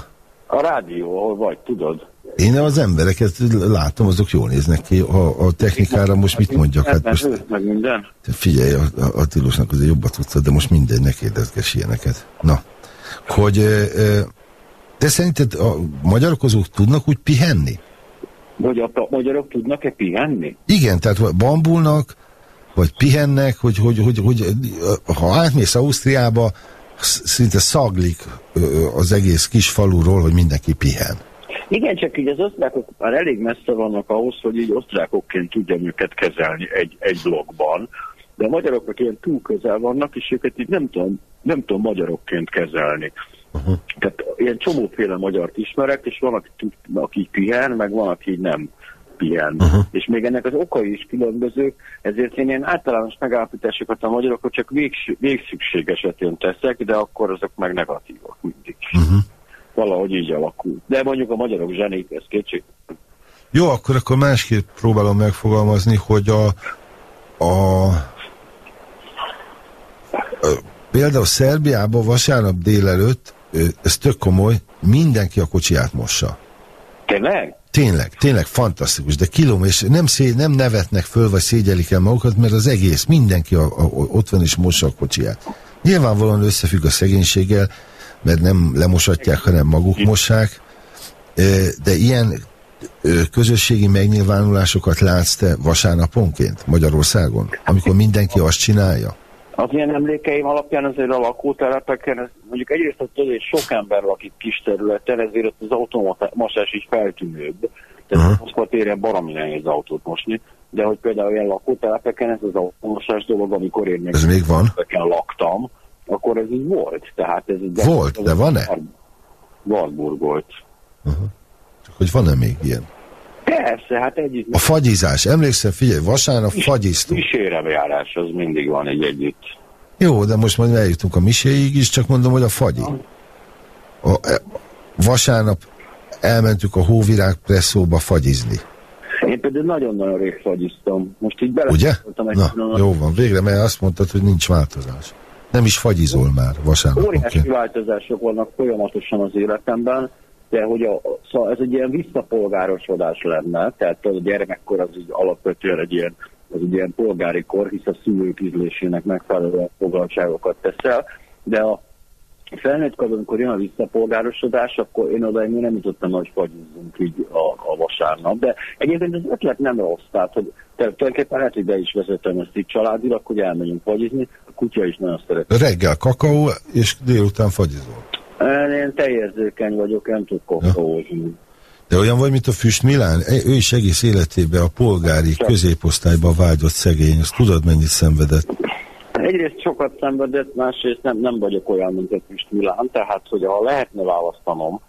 A rádió, ahol vagy, tudod? Én az embereket látom, azok jól néznek ki. A, a technikára most mit mondjak? Hát most, meg minden. figyelj, a, a Attilosnak azért jobbat tudsz, de most mindegy, ne kérdezges ilyeneket. Na, hogy te szerinted a magyarok azok tudnak úgy pihenni? Hogy a a magyarok tudnak-e pihenni? Igen, tehát bambulnak, vagy pihennek, hogy, hogy, hogy, hogy ha átmész Ausztriába, sz- szinte szaglik az egész kis faluról, hogy mindenki pihen. Igen, csak így az osztrákok már elég messze vannak ahhoz, hogy így osztrákokként tudjam őket kezelni egy, egy blogban, de a magyaroknak ilyen túl közel vannak, és őket így nem tudom, nem tudom magyarokként kezelni. Uh-huh. Tehát ilyen csomóféle magyart ismerek, és van, aki, aki pihen, meg van, aki nem pihen. Uh-huh. És még ennek az okai is különbözők, ezért én ilyen általános megállapításokat a magyarokról csak végs, végszükség esetén teszek, de akkor azok meg negatívak mindig. Uh-huh. Valahogy így alakul. De mondjuk a magyarok zsenik, ez kétség. Jó, akkor, akkor másképp próbálom megfogalmazni, hogy a, a, a például Szerbiában vasárnap délelőtt, ez tök komoly, mindenki a kocsiját mossa. Tényleg? Tényleg, tényleg fantasztikus, de kilóm, és nem, szé, nem nevetnek föl, vagy szégyelik el magukat, mert az egész, mindenki a, a, ott van és mossa a kocsiját. Nyilvánvalóan összefügg a szegénységgel, mert nem lemosatják, hanem maguk mossák, de ilyen közösségi megnyilvánulásokat látsz te vasárnaponként Magyarországon, amikor mindenki azt csinálja? Az ilyen emlékeim alapján azért a lakótelepeken, ez mondjuk egyrészt az hogy sok ember lakik kis területen, ezért ott az automasás is feltűnőbb. Tehát Aha. uh-huh. most téren baromi nehéz autót mosni, de hogy például ilyen lakótelepeken ez az automasás dolog, amikor én még Ez még van? laktam, akkor ez így volt. Tehát ez így Volt, de van-e? Warburg volt. Csak hogy van-e még ilyen? Persze, hát együtt. A fagyizás, emlékszel, figyelj, vasárnap fagyiztunk. Miséremjárás az mindig van egy együtt. Jó, de most majd eljutunk a miséig is, csak mondom, hogy a fagyi. A, e, vasárnap elmentük a hóvirág presszóba fagyizni. Én például nagyon-nagyon rég fagyiztam. Most így bele Ugye? egy Na, pillanat. jó van, végre, mert azt mondtad, hogy nincs változás. Nem is fagyizol már vasárnap. Óriási Okay. változások vannak folyamatosan az életemben, de hogy a, szóval ez egy ilyen visszapolgárosodás lenne, tehát a gyermekkor az így alapvetően egy ilyen, az egy ilyen polgári kor, hisz a szülők ízlésének megfelelő foglaltságokat teszel, de a felnőtt kor, amikor jön a visszapolgárosodás, akkor én oda még nem jutottam, hogy fagyizzunk így a, a vasárnap. De egyébként az ötlet nem rossz, tehát hogy tulajdonképpen lehet, hogy be is vezetem ezt így családilag, hogy elmenjünk fagyizni, a kutya is nagyon szeret. Reggel kakaó, és délután fagyizol. Én teljérzékeny vagyok, nem tudok kokózni. De olyan vagy, mint a Füst Milán, ő is egész életében a polgári középosztályba vágyott szegény, azt tudod, mennyit szenvedett? Egyrészt sokat szenvedett, másrészt nem, nem vagyok olyan, mint a Füst Milán, tehát hogy ha lehetne választanom,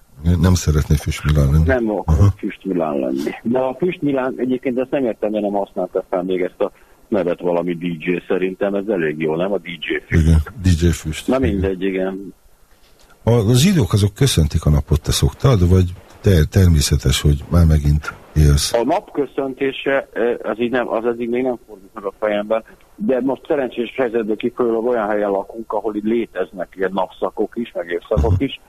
Nem szeretné Füst Milán lenni. nem akarok Füst Milán lenni. De a Füst Milán egyébként ezt nem értem, hogy nem használta fel még ezt a nevet valami DJ szerintem, ez elég jó, nem? A DJ Füst. Igen, DJ Füst. Na Igen. mindegy, igen. A, a zsidók azok köszöntik a napot, te szoktad, vagy te, természetes, hogy már megint élsz? A nap köszöntése, eh, az, így nem, az eddig még nem fordult meg a fejemben, de most szerencsés helyzetben kifolyólag olyan helyen lakunk, ahol itt léteznek ilyen napszakok is, meg évszakok is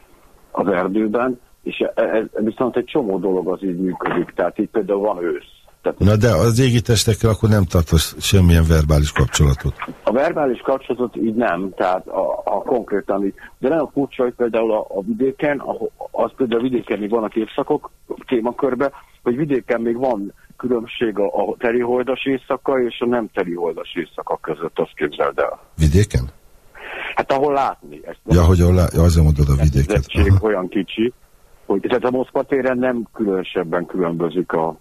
az erdőben, és e, e, viszont egy csomó dolog az így működik, tehát itt például van ősz. Tehát Na de az égi testekkel akkor nem tartasz semmilyen verbális kapcsolatot. a verbális kapcsolatot így nem, tehát a, a konkrétan így. De nagyon furcsa, hogy például a, a vidéken, ahol, az például a vidéken még vannak évszakok témakörben, hogy vidéken még van különbség a, a teriholdas éjszaka és a nem teriholdas éjszaka között, azt képzeld el. Vidéken? Hát ahol látni. Ezt Ja, hogy ahol, lá- ja, azért mondod a vidéket. olyan kicsi, hogy tehát a Moszkva téren nem különösebben különbözik a,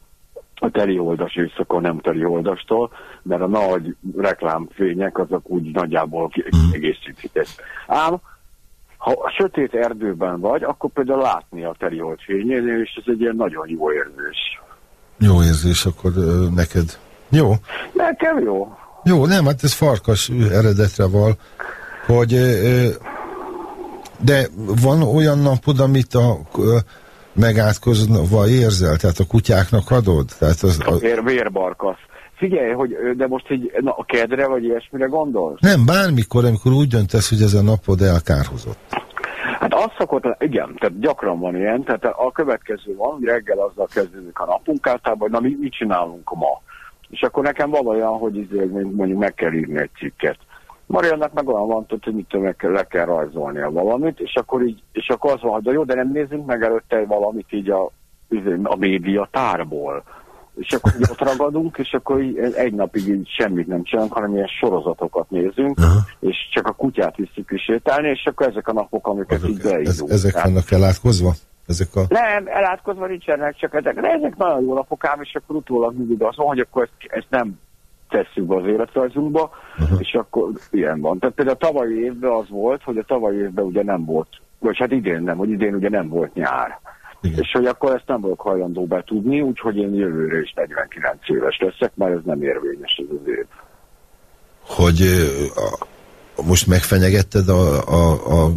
a telioldas éjszaka a nem telioldastól, mert a nagy reklámfények azok úgy nagyjából ki- kiegészítik ezt. Ám ha a sötét erdőben vagy, akkor például látni a teriold fényénél, és ez egy ilyen nagyon jó érzés. Jó érzés akkor ö, neked. Jó. Nekem jó. Jó, nem, hát ez farkas eredetre val, hogy ö, de van olyan napod, amit a ö, megátkozva érzel, tehát a kutyáknak adod? Tehát az, a, Vér, vérbarkasz. Figyelj, hogy de most egy, na, a kedre vagy ilyesmire gondolsz? nem, bármikor, amikor úgy döntesz, hogy ez a napod elkárhozott. Hát az szokott, igen, tehát gyakran van ilyen, tehát a következő van, hogy reggel azzal kezdődik a napunk általában, hogy na mi, mit csinálunk ma. És akkor nekem van olyan, hogy izé, mondjuk meg kell írni egy cikket. Mariannak meg olyan van, hogy mit tudom, kell, le kell rajzolnia valamit, és akkor így, és akkor az van, hogy jó, de nem nézzünk meg előtte valamit így a, izé, a média tárból. És akkor így ott ragadunk, és akkor így egy napig így semmit nem csinálunk, hanem ilyen sorozatokat nézünk, Aha. és csak a kutyát visszük kisétálni, és akkor ezek a napok, amiket Azok, így ez, beindulunk. ezek Tehát- vannak elátkozva? Ezek a... nem, elátkozva nincsenek, csak ezek, de ezek nagyon jó napok ám, és akkor utólag mindig az van, hogy akkor ezt, ezt nem tesszük be az életrajzunkba, uh-huh. és akkor ilyen van. Tehát például a tavalyi évben az volt, hogy a tavalyi évben ugye nem volt, vagy hát idén nem, hogy idén ugye nem volt nyár. Igen. És hogy akkor ezt nem vagyok hajlandó betudni, úgyhogy én jövőre is 49 éves leszek, mert ez nem érvényes ez az év. Hogy a, most megfenyegetted a, a, a,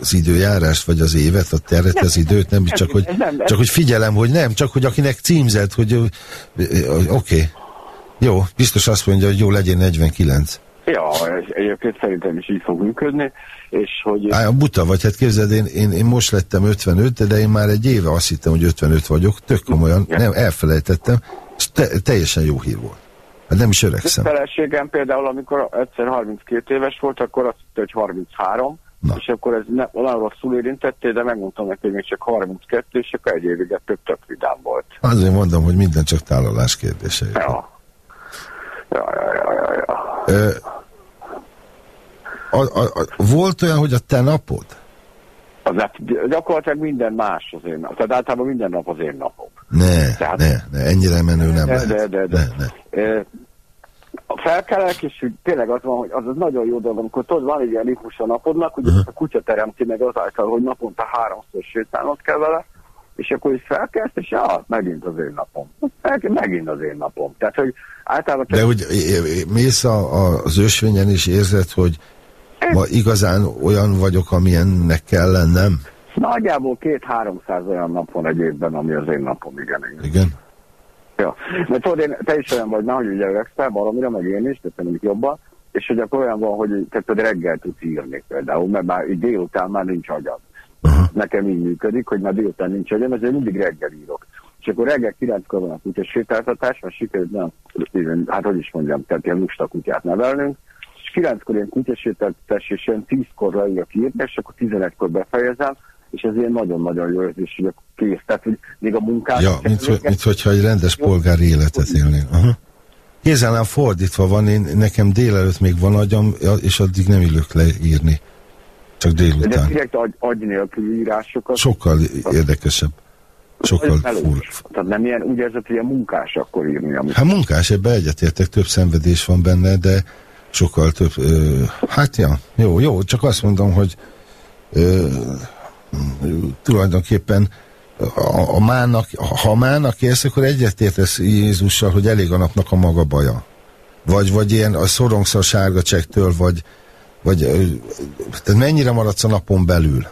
az időjárást, vagy az évet, a teret, az időt, nem, csak hogy, nem- csak hogy figyelem, hogy nem, csak hogy akinek címzett, hogy oké, okay. Jó, biztos azt mondja, hogy jó, legyen 49. Ja, ez egyébként szerintem is így fog működni, és hogy... Á, buta vagy, hát képzeld, én, én, én most lettem 55, de én már egy éve azt hittem, hogy 55 vagyok, tök komolyan, Igen. nem, elfelejtettem, és te, teljesen jó hír volt. Hát nem is öregszem. feleségem például, amikor egyszer 32 éves volt, akkor azt hitte, hogy 33, Na. és akkor ez ne, olyan rosszul érintetté, de megmondtam neki, hogy még csak 32, és akkor egy évig ettől tök vidám volt. Azért mondom, hogy minden csak tálalás kérdése. Ja. Ja, ja, ja, ja, ja. Ö, a, a, a, volt olyan, hogy a te napod? Az, hát gyakorlatilag minden más az én nap. Tehát általában minden nap az én napom. Ne, Tehát- ne, ne, ennyire menő nem De, lehet. de, de, de. Ne, ne. Eh, felkelek, és úgy tényleg az van, hogy az, az nagyon jó dolog, amikor tudod, van egy ilyen ritmus a napodnak, hogy Aha. a kutya teremti meg azáltal, hogy naponta háromszor sétálnod kell vele, és akkor is felkelsz, és ja, megint az én napom. Meg- Megint az én napom. Tehát, hogy általában De hogy mész a, a, az ösvényen és érzed, hogy ma igazán olyan vagyok, amilyennek kell lennem? nagyjából két-háromszáz olyan nap van egy évben, ami az én napom, igen. igen. Igen? Ja. Mert tudod, én, te is olyan vagy, na, hogy ugye öregszel valamire, meg én is, tehát mondjuk jobban, és hogy akkor olyan van, hogy te tudod, reggel tudsz írni például, mert már így délután már nincs agyad. Aha. Nekem így működik, hogy már délután nincs agyam, ezért mindig reggel írok. És akkor reggel kilenckor van a kutya sétáltatás, mert sikerült, nem, hát hogy is mondjam, tehát ilyen lusta kutyát nevelnünk, és kilenckor ilyen kutyasétáltatás, és ilyen tízkor leülök írni, és akkor tizenegykor befejezem, és ez ilyen nagyon-nagyon jó érzés, hogy kész. Tehát, hogy még a munkát... Ja, mint, hogy- mint hogyha egy rendes polgári életet élnél. Aha. Kézzel fordítva van, én, nekem délelőtt még van agyam, és addig nem ülök le Csak De délután. direkt agy, agy nélküli írásokat. Sokkal érdekesebb. Sokkal fur. Tehát nem ilyen, úgy érzed, hogy ilyen munkás akkor írni, amit Hát munkás, ebbe egyetértek, több szenvedés van benne, de sokkal több... Ö, hát ja, jó, jó, csak azt mondom, hogy ö, tulajdonképpen a, a mának, ha a mának érsz, akkor egyetértesz Jézussal, hogy elég a napnak a maga baja. Vagy, vagy ilyen a szorongsz a sárga csektől, vagy, vagy tehát mennyire maradsz a napon belül?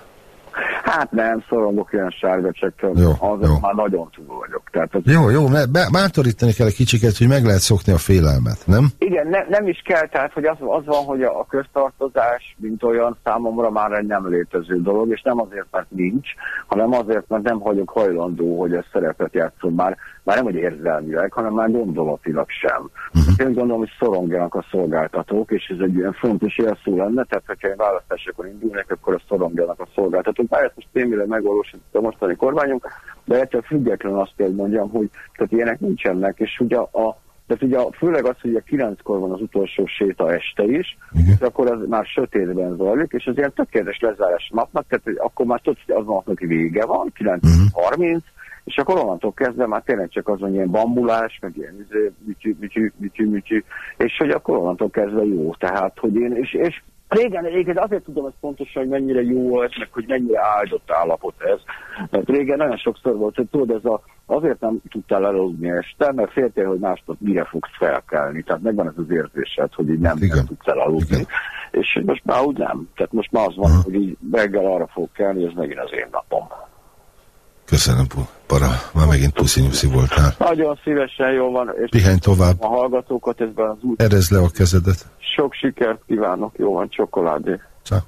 Hát nem, szorongok ilyen sárga Jó, azon jó. már nagyon túl vagyok. Tehát az, Jó, jó, mert be- bátorítani kell egy kicsiket, hogy meg lehet szokni a félelmet, nem? igen, ne, nem is kell, tehát hogy az, az van, hogy a, a köztartozás, mint olyan számomra már egy nem létező dolog, és nem azért, mert nincs, hanem azért, mert nem vagyok hajlandó, hogy ez szerepet játszom már, már nem hogy érzelmileg, hanem már gondolatilag sem. Uh-huh. Én gondolom, hogy szorongjanak a szolgáltatók, és ez egy ilyen fontos jelszó lenne, tehát hogyha én választásokon indulnék, akkor a szorongjanak a szolgáltatók. Bár ezt most tényleg megvalósított a mostani kormányunk, de ettől függetlenül azt kell mondjam, hogy tehát ilyenek nincsenek, és ugye a tehát ugye főleg az, hogy a kilenckor van az utolsó séta este is, és akkor az már sötétben zajlik, és az ilyen tökéletes lezárás napnak, tehát akkor már tudod, hogy azon napnak vége van, 9.30, és akkor onnantól kezdve már tényleg csak azon ilyen bambulás, meg ilyen műtyű, műtyű, műtyű, műtyű, és hogy akkor onnantól kezdve jó. Tehát, hogy én, és, és régen egyébként azért tudom ezt pontosan, hogy mennyire jó ez, meg hogy mennyire áldott állapot ez. Mert régen nagyon sokszor volt, hogy tudod, ez a, azért nem tudtál elaludni este, mert féltél, hogy másnap mire fogsz felkelni. Tehát megvan ez az érzésed, hogy így nem, Igen. nem tudsz elaludni. Igen. És hogy most már úgy nem. Tehát most már az van, Aha. hogy így reggel arra fog kelni, ez megint az én napom. Köszönöm, para. Már megint puszi voltál. Nagyon szívesen jó van, és Pihenj tovább. a hallgatókat ezben az új Erezd le a kezedet. sok sikert kívánok, jó van, csokoládé. Ciao.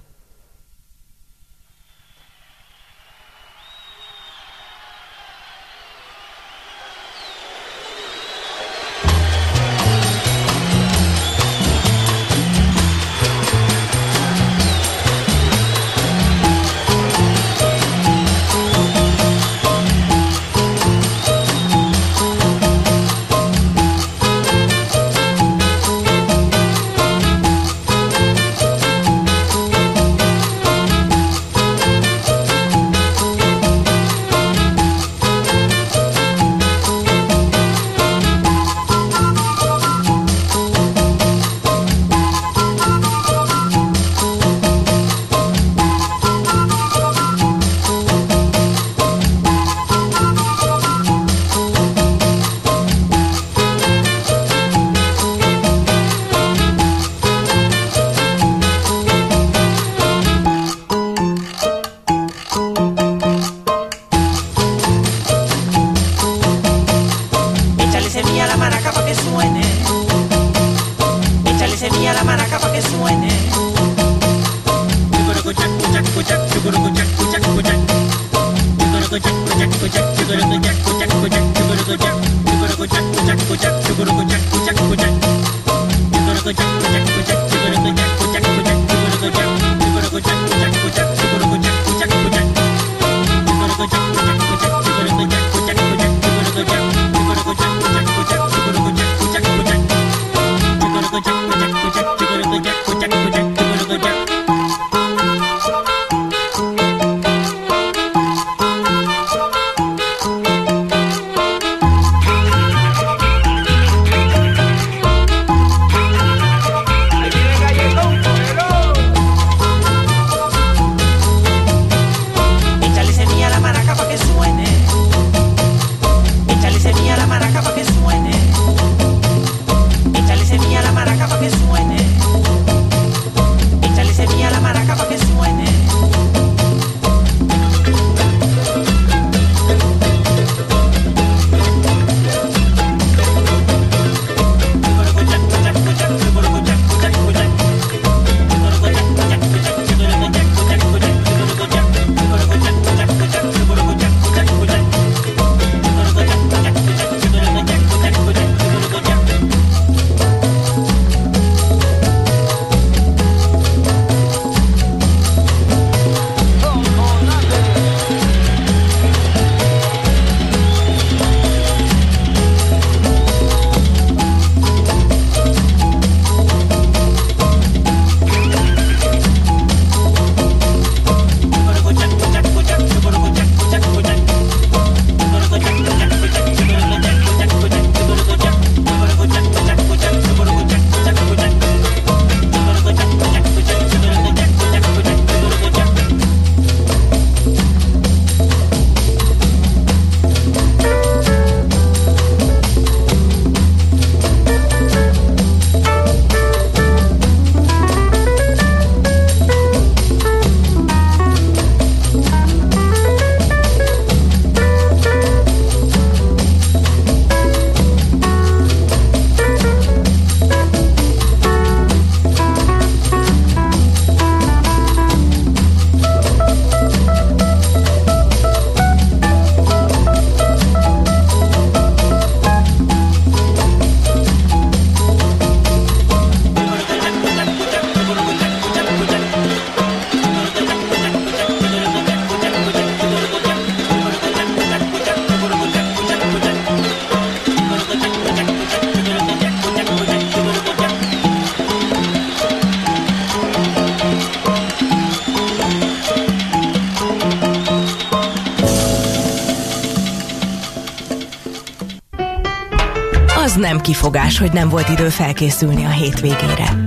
Kifogás, hogy nem volt idő felkészülni a hétvégére.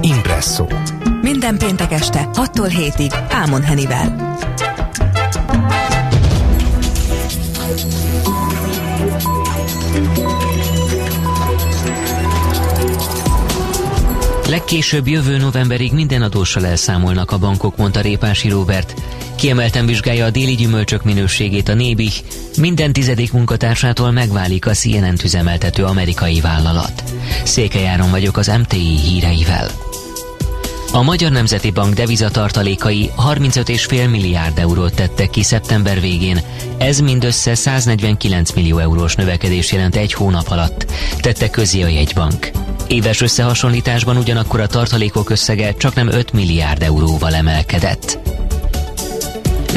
Impresszó. Minden péntek este 6-tól 7-ig Ámon Henivel. Legkésőbb jövő novemberig minden adóssal elszámolnak a bankok, mondta Répási Róbert. Kiemelten vizsgálja a déli gyümölcsök minőségét a Nébih, minden tizedik munkatársától megválik a CNN üzemeltető amerikai vállalat. Székejáron vagyok az MTI híreivel. A Magyar Nemzeti Bank devizatartalékai 35,5 milliárd eurót tettek ki szeptember végén, ez mindössze 149 millió eurós növekedés jelent egy hónap alatt, tette közé a jegybank. Éves összehasonlításban ugyanakkor a tartalékok összege csak nem 5 milliárd euróval emelkedett.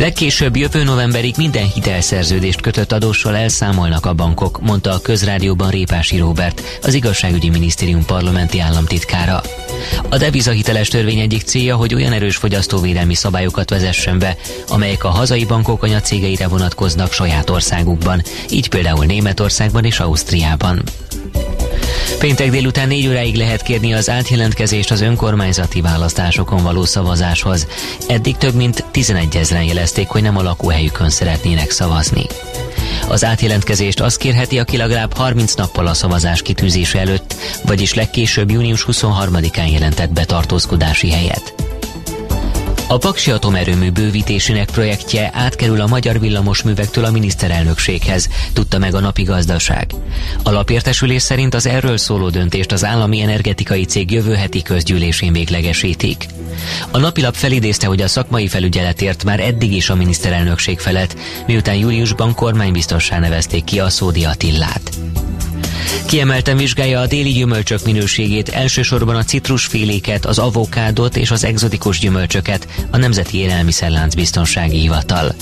Legkésőbb jövő novemberig minden hitelszerződést kötött adóssal elszámolnak a bankok, mondta a közrádióban Répási Róbert, az igazságügyi minisztérium parlamenti államtitkára. A devizahiteles törvény egyik célja, hogy olyan erős fogyasztóvédelmi szabályokat vezessen be, amelyek a hazai bankok anyacégeire vonatkoznak saját országukban, így például Németországban és Ausztriában. Péntek délután 4 óráig lehet kérni az átjelentkezést az önkormányzati választásokon való szavazáshoz. Eddig több mint 11 ezeren jelezték, hogy nem a lakóhelyükön szeretnének szavazni. Az átjelentkezést az kérheti, aki legalább 30 nappal a szavazás kitűzése előtt, vagyis legkésőbb június 23-án jelentett betartózkodási helyet. A Paksi atomerőmű bővítésének projektje átkerül a magyar villamosművektől a miniszterelnökséghez, tudta meg a napi gazdaság. A lapértesülés szerint az erről szóló döntést az állami energetikai cég jövő heti közgyűlésén véglegesítik. A napilap felidézte, hogy a szakmai felügyeletért már eddig is a miniszterelnökség felett, miután júliusban kormánybiztossá nevezték ki a Szódi Attillát. Kiemelten vizsgálja a déli gyümölcsök minőségét, elsősorban a citrusféléket, az avokádot és az egzotikus gyümölcsöket a Nemzeti Élelmiszerlánc Biztonsági Hivatal.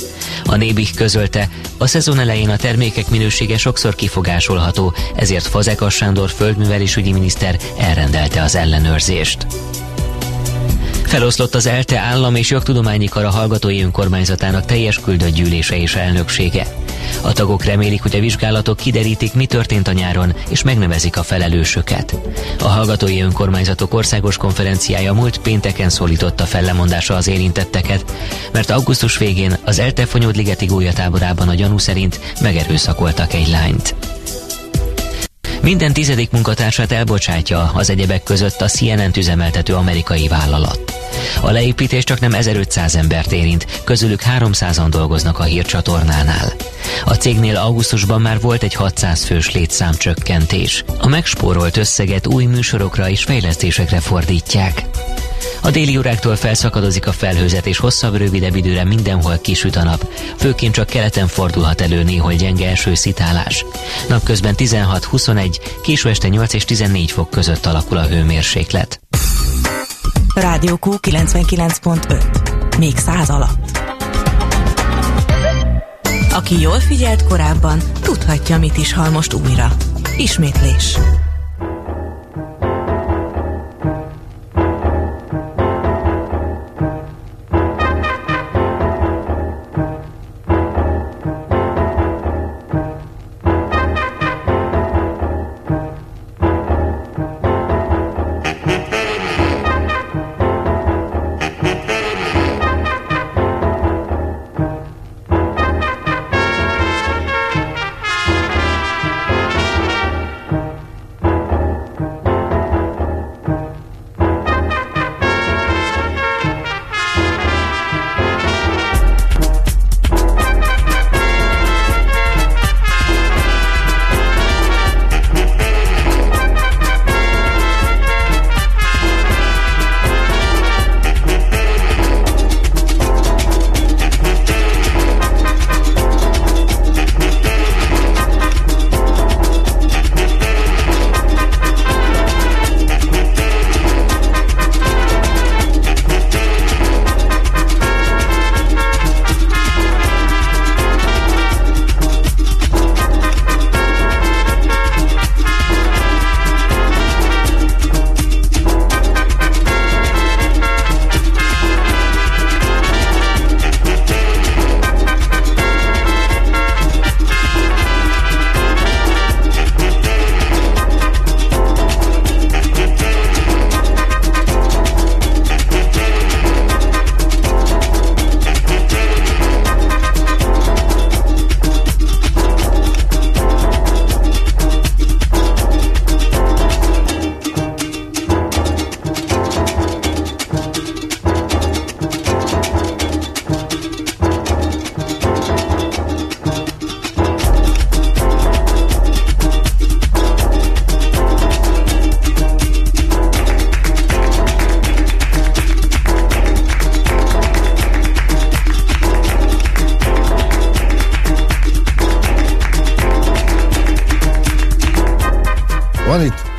A Nébik közölte, a szezon elején a termékek minősége sokszor kifogásolható, ezért Fazekas Sándor földművelésügyi miniszter elrendelte az ellenőrzést. Feloszlott az ELTE állam és jogtudományi kara hallgatói önkormányzatának teljes küldött gyűlése és elnöksége. A tagok remélik, hogy a vizsgálatok kiderítik, mi történt a nyáron, és megnevezik a felelősöket. A Hallgatói Önkormányzatok Országos Konferenciája múlt pénteken szólította fel lemondásra az érintetteket, mert augusztus végén az ELTE Fonyódligeti gólyatáborában a gyanú szerint megerőszakoltak egy lányt. Minden tizedik munkatársát elbocsátja az egyebek között a CNN-t üzemeltető amerikai vállalat. A leépítés csak nem 1500 embert érint, közülük 300-an dolgoznak a hírcsatornánál. A cégnél augusztusban már volt egy 600 fős létszámcsökkentés. A megspórolt összeget új műsorokra és fejlesztésekre fordítják. A déli óráktól felszakadozik a felhőzet, és hosszabb, rövidebb időre mindenhol kisüt a nap. Főként csak keleten fordulhat elő néhol gyenge eső szitálás. Napközben 16-21, késő este 8 és 14 fok között alakul a hőmérséklet. Rádió Q 99.5. Még száz alatt. Aki jól figyelt korábban, tudhatja, mit is hal most újra. Ismétlés.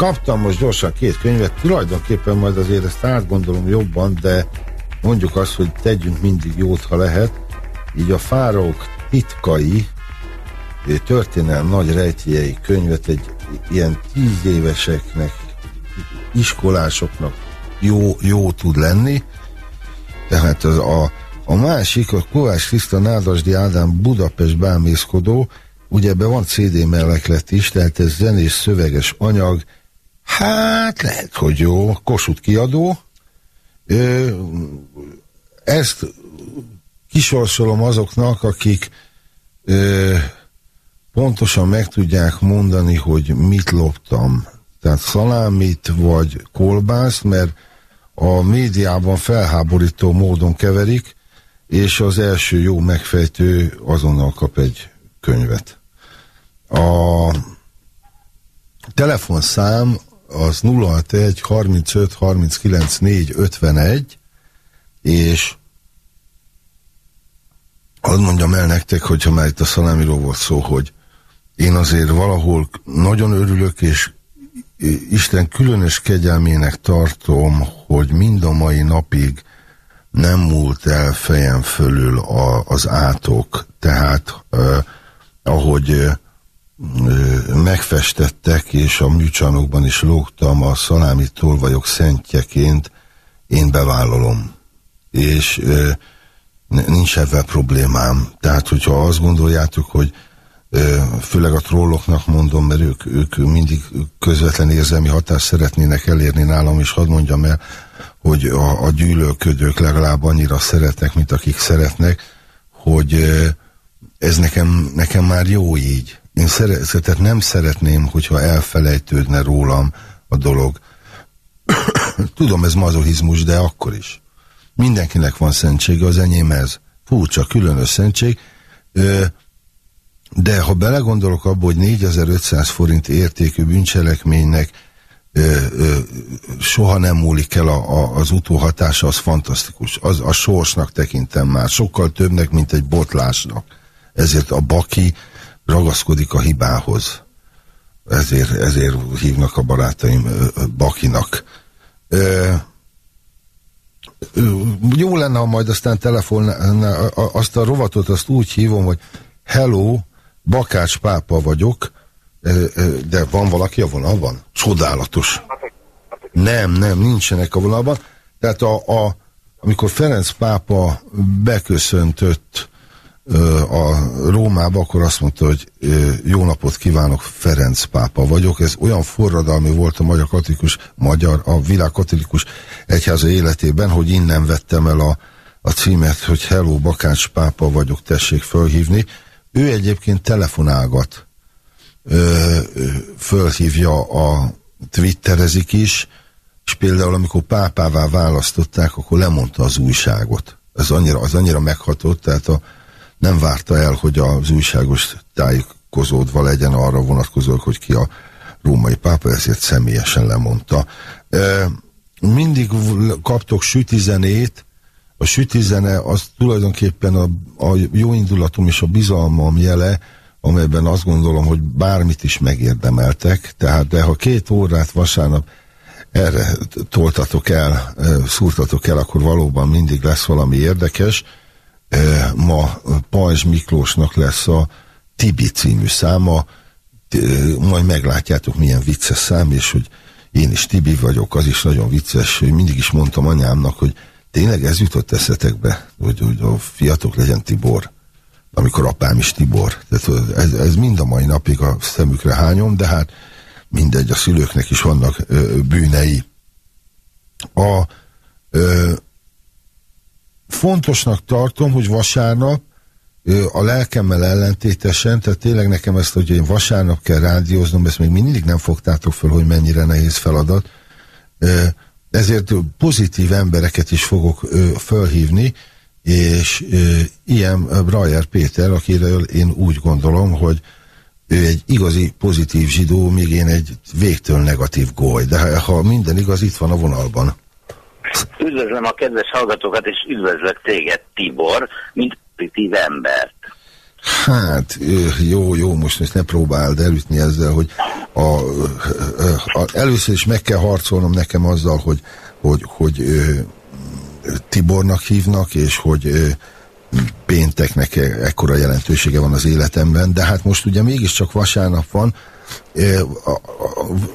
Kaptam most gyorsan két könyvet, tulajdonképpen majd azért ezt átgondolom jobban, de mondjuk azt, hogy tegyünk mindig jót, ha lehet. Így a fáraók titkai történelem nagy rejtjei könyvet egy ilyen tíz éveseknek, iskolásoknak jó, jó tud lenni. Tehát az a, a másik, a Kovács Kriszta Nádasdi Ádám Budapest bámészkodó, ugye ebben van CD melleklet is, tehát ez zenés szöveges anyag, Hát lehet, hogy jó. Kossuth kiadó. Ezt kisorsolom azoknak, akik pontosan meg tudják mondani, hogy mit loptam. Tehát szalámit vagy kolbászt, mert a médiában felháborító módon keverik, és az első jó megfejtő azonnal kap egy könyvet. A telefonszám az 061 35 39 4 51, és azt mondjam el nektek, hogyha már itt a szalámiról volt szó, hogy én azért valahol nagyon örülök, és Isten különös kegyelmének tartom, hogy mind a mai napig nem múlt el fejem fölül a, az átok, tehát eh, ahogy eh, megfestettek, és a műcsanokban is lógtam a szalámi tolvajok szentjeként, én bevállalom. És eh, nincs ebben problémám. Tehát, hogyha azt gondoljátok, hogy főleg a trolloknak mondom, mert ők, ők mindig közvetlen érzelmi hatást szeretnének elérni nálam, és hadd mondjam el, hogy a, a gyűlölködők legalább annyira szeretnek, mint akik szeretnek, hogy ez nekem, nekem már jó így. Én szeret, tehát nem szeretném, hogyha elfelejtődne rólam a dolog. Tudom, ez mazohizmus, de akkor is. Mindenkinek van szentsége, az enyém ez. Furcsa, különös szentség. De ha belegondolok abba, hogy 4500 forint értékű bűncselekménynek ö, ö, soha nem múlik el a, a, az utóhatása, az fantasztikus. Az a sorsnak tekintem már, sokkal többnek, mint egy botlásnak. Ezért a baki ragaszkodik a hibához. Ezért, ezért hívnak a barátaim bakinak. Ö, jó lenne, ha majd aztán telefon, azt a rovatot azt úgy hívom, hogy hello, Bakács pápa vagyok, de van valaki a vonalban? Csodálatos. Nem, nem, nincsenek a vonalban. Tehát a, a, amikor Ferenc pápa beköszöntött a Rómába, akkor azt mondta, hogy jó napot kívánok, Ferenc pápa vagyok. Ez olyan forradalmi volt a magyar katolikus, magyar, a világ katolikus egyháza életében, hogy innen vettem el a, a címet, hogy Hello, Bakács pápa vagyok, tessék fölhívni. Ő egyébként telefonálgat, ö, fölhívja a twitterezik is, és például amikor pápává választották, akkor lemondta az újságot. Ez annyira, az annyira meghatott, tehát a, nem várta el, hogy az újságos tájékozódva legyen arra vonatkozó, hogy ki a római pápa, ezért személyesen lemondta. Mindig kaptok sütizenét, a sütizene az tulajdonképpen a, a jó indulatom és a bizalmam jele, amelyben azt gondolom, hogy bármit is megérdemeltek, tehát de ha két órát vasárnap erre toltatok el, szúrtatok el, akkor valóban mindig lesz valami érdekes. Ma Pajzs Miklósnak lesz a Tibi című száma, majd meglátjátok milyen vicces szám, és hogy én is Tibi vagyok, az is nagyon vicces, hogy mindig is mondtam anyámnak, hogy Tényleg ez jutott eszetekbe, hogy, hogy a fiatok legyen Tibor, amikor apám is Tibor. Tehát ez, ez mind a mai napig a szemükre hányom, de hát mindegy, a szülőknek is vannak ö, bűnei. A ö, fontosnak tartom, hogy vasárnap a lelkemmel ellentétesen, tehát tényleg nekem ezt, hogy én vasárnap kell rádióznom, ezt még mindig nem fogtátok föl, hogy mennyire nehéz feladat. Ezért pozitív embereket is fogok fölhívni, és ilyen Brajer Péter, akiről én úgy gondolom, hogy ő egy igazi pozitív zsidó, míg én egy végtől negatív goly. De ha minden igaz, itt van a vonalban. Üdvözlöm a kedves hallgatókat, és üdvözlök téged, Tibor, mint pozitív embert. Hát, jó, jó, most ezt ne próbáld elütni ezzel, hogy a, a, a, először is meg kell harcolnom nekem azzal, hogy, hogy, hogy Tibornak hívnak, és hogy pénteknek e, ekkora jelentősége van az életemben, de hát most ugye mégiscsak vasárnap van.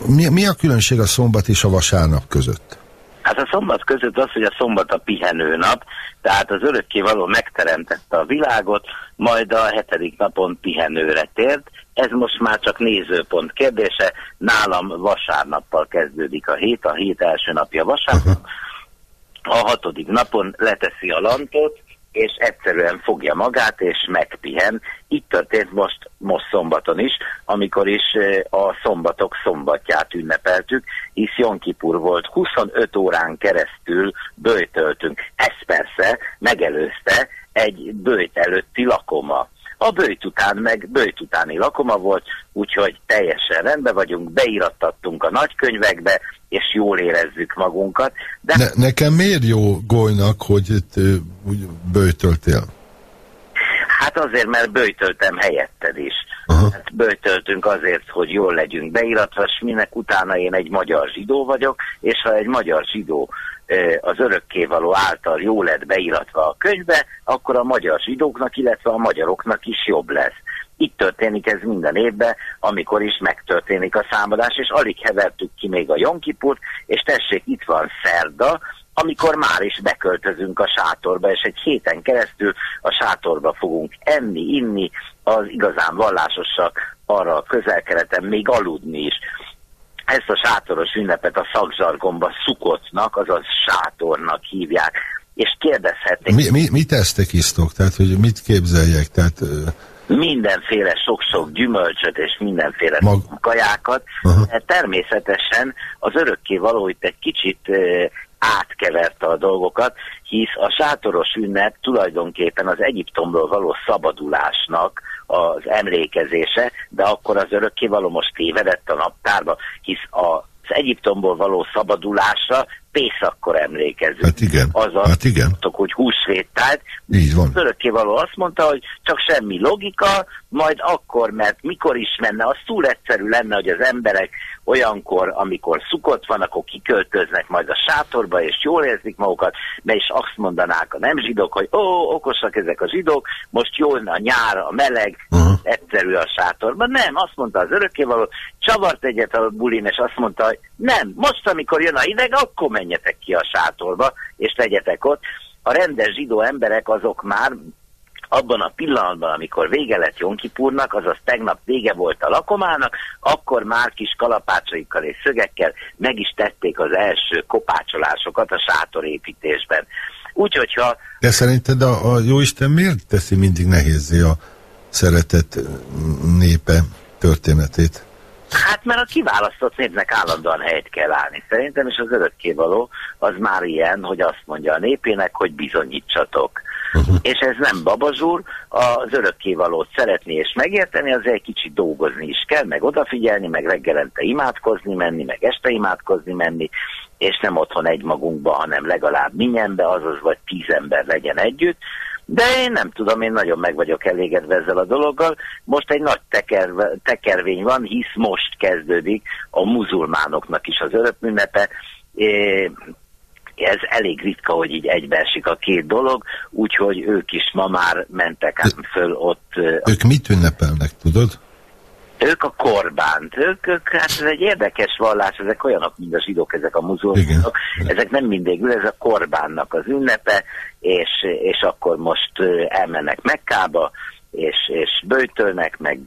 Mi, mi a különbség a szombat és a vasárnap között? Hát a szombat között az, hogy a szombat a pihenőnap, tehát az örökké való megteremtette a világot, majd a hetedik napon pihenőre tért. Ez most már csak nézőpont kérdése. Nálam vasárnappal kezdődik a hét, a hét első napja vasárnap. A hatodik napon leteszi a lantot, és egyszerűen fogja magát, és megpihen. Itt történt most, most szombaton is, amikor is a szombatok szombatját ünnepeltük, hisz Jonkipur volt, 25 órán keresztül bőjtöltünk. Ez persze megelőzte egy bőjt előtti lakoma. A bőjt után meg bőjt utáni lakoma volt, úgyhogy teljesen rendben vagyunk, beirattattunk a nagykönyvekbe, és jól érezzük magunkat. De... Ne, nekem miért jó golynak, hogy itt úgy bőjtöltél? Hát azért, mert bőjtöltem helyetted is. Uh-huh. Hát bőjtöltünk azért, hogy jól legyünk beiratva, és minek utána én egy magyar zsidó vagyok, és ha egy magyar zsidó az örökkévaló által jó lett beiratva a könyvbe, akkor a magyar zsidóknak, illetve a magyaroknak is jobb lesz. Itt történik ez minden évben, amikor is megtörténik a számadás, és alig hevertük ki még a Jonkipurt, és tessék, itt van szerda, amikor már is beköltözünk a sátorba, és egy héten keresztül a sátorba fogunk enni, inni, az igazán vallásosak arra a közelkeleten még aludni is. Ezt a sátoros ünnepet a szakzsargomba szukotnak, azaz sátornak hívják, és kérdezhetnék. Mi, mi, mit esztek isztok? Tehát, hogy mit képzeljek? Tehát, mindenféle sok-sok gyümölcsöt és mindenféle Mag... kajákat. Uh-huh. Természetesen az örökké való itt egy kicsit átkeverte a dolgokat, hisz a sátoros ünnep tulajdonképpen az Egyiptomból való szabadulásnak az emlékezése, de akkor az örökkévaló most tévedett a naptárba, hisz a az Egyiptomból való szabadulásra Pészakkor emlékezünk. Hát igen. Azaz, hát igen. hogy húsvétált. Így van. Örökkévaló azt mondta, hogy csak semmi logika, majd akkor, mert mikor is menne, az túl egyszerű lenne, hogy az emberek olyankor, amikor szukott van, akkor kiköltöznek majd a sátorba, és jól érzik magukat, mert is azt mondanák a nem zsidók, hogy ó, okosak ezek a zsidók, most jól a nyár, a meleg, uh-huh. egyszerű a sátorban. Nem, azt mondta az örökkévaló, csavart egyet a bulin, és azt mondta, hogy nem, most, amikor jön a hideg, akkor menjetek ki a sátorba, és legyetek ott. A rendes zsidó emberek azok már abban a pillanatban, amikor vége lett Jonkipurnak, azaz tegnap vége volt a lakomának, akkor már kis kalapácsaikkal és szögekkel meg is tették az első kopácsolásokat a sátorépítésben. Úgyhogy ha... De szerinted a, a Jóisten miért teszi mindig nehézé a szeretett népe történetét? Hát mert a kiválasztott népnek állandóan helyet kell állni. Szerintem, és az örökkévaló az már ilyen, hogy azt mondja a népének, hogy bizonyítsatok. Uh-huh. És ez nem babazúr, az örökkévalót szeretni és megérteni, az egy kicsit dolgozni is kell, meg odafigyelni, meg reggelente imádkozni menni, meg este imádkozni menni, és nem otthon egymagunkba, hanem legalább minyenbe, azaz vagy tíz ember legyen együtt, de én nem tudom, én nagyon meg vagyok elégedve ezzel a dologgal. Most egy nagy teker, tekervény van, hisz most kezdődik a muzulmánoknak is az örökmünnepe. Ez elég ritka, hogy így egybeesik a két dolog, úgyhogy ők is ma már mentek ám föl ott. Ők mit ünnepelnek, tudod? Ők a korbánt, ők, ők, hát ez egy érdekes vallás, ezek olyanok, mint a zsidók, ezek a muzulmánok, ezek nem mindig ez a korbánnak az ünnepe, és, és akkor most elmennek Mekkába, és, és bőjtölnek, meg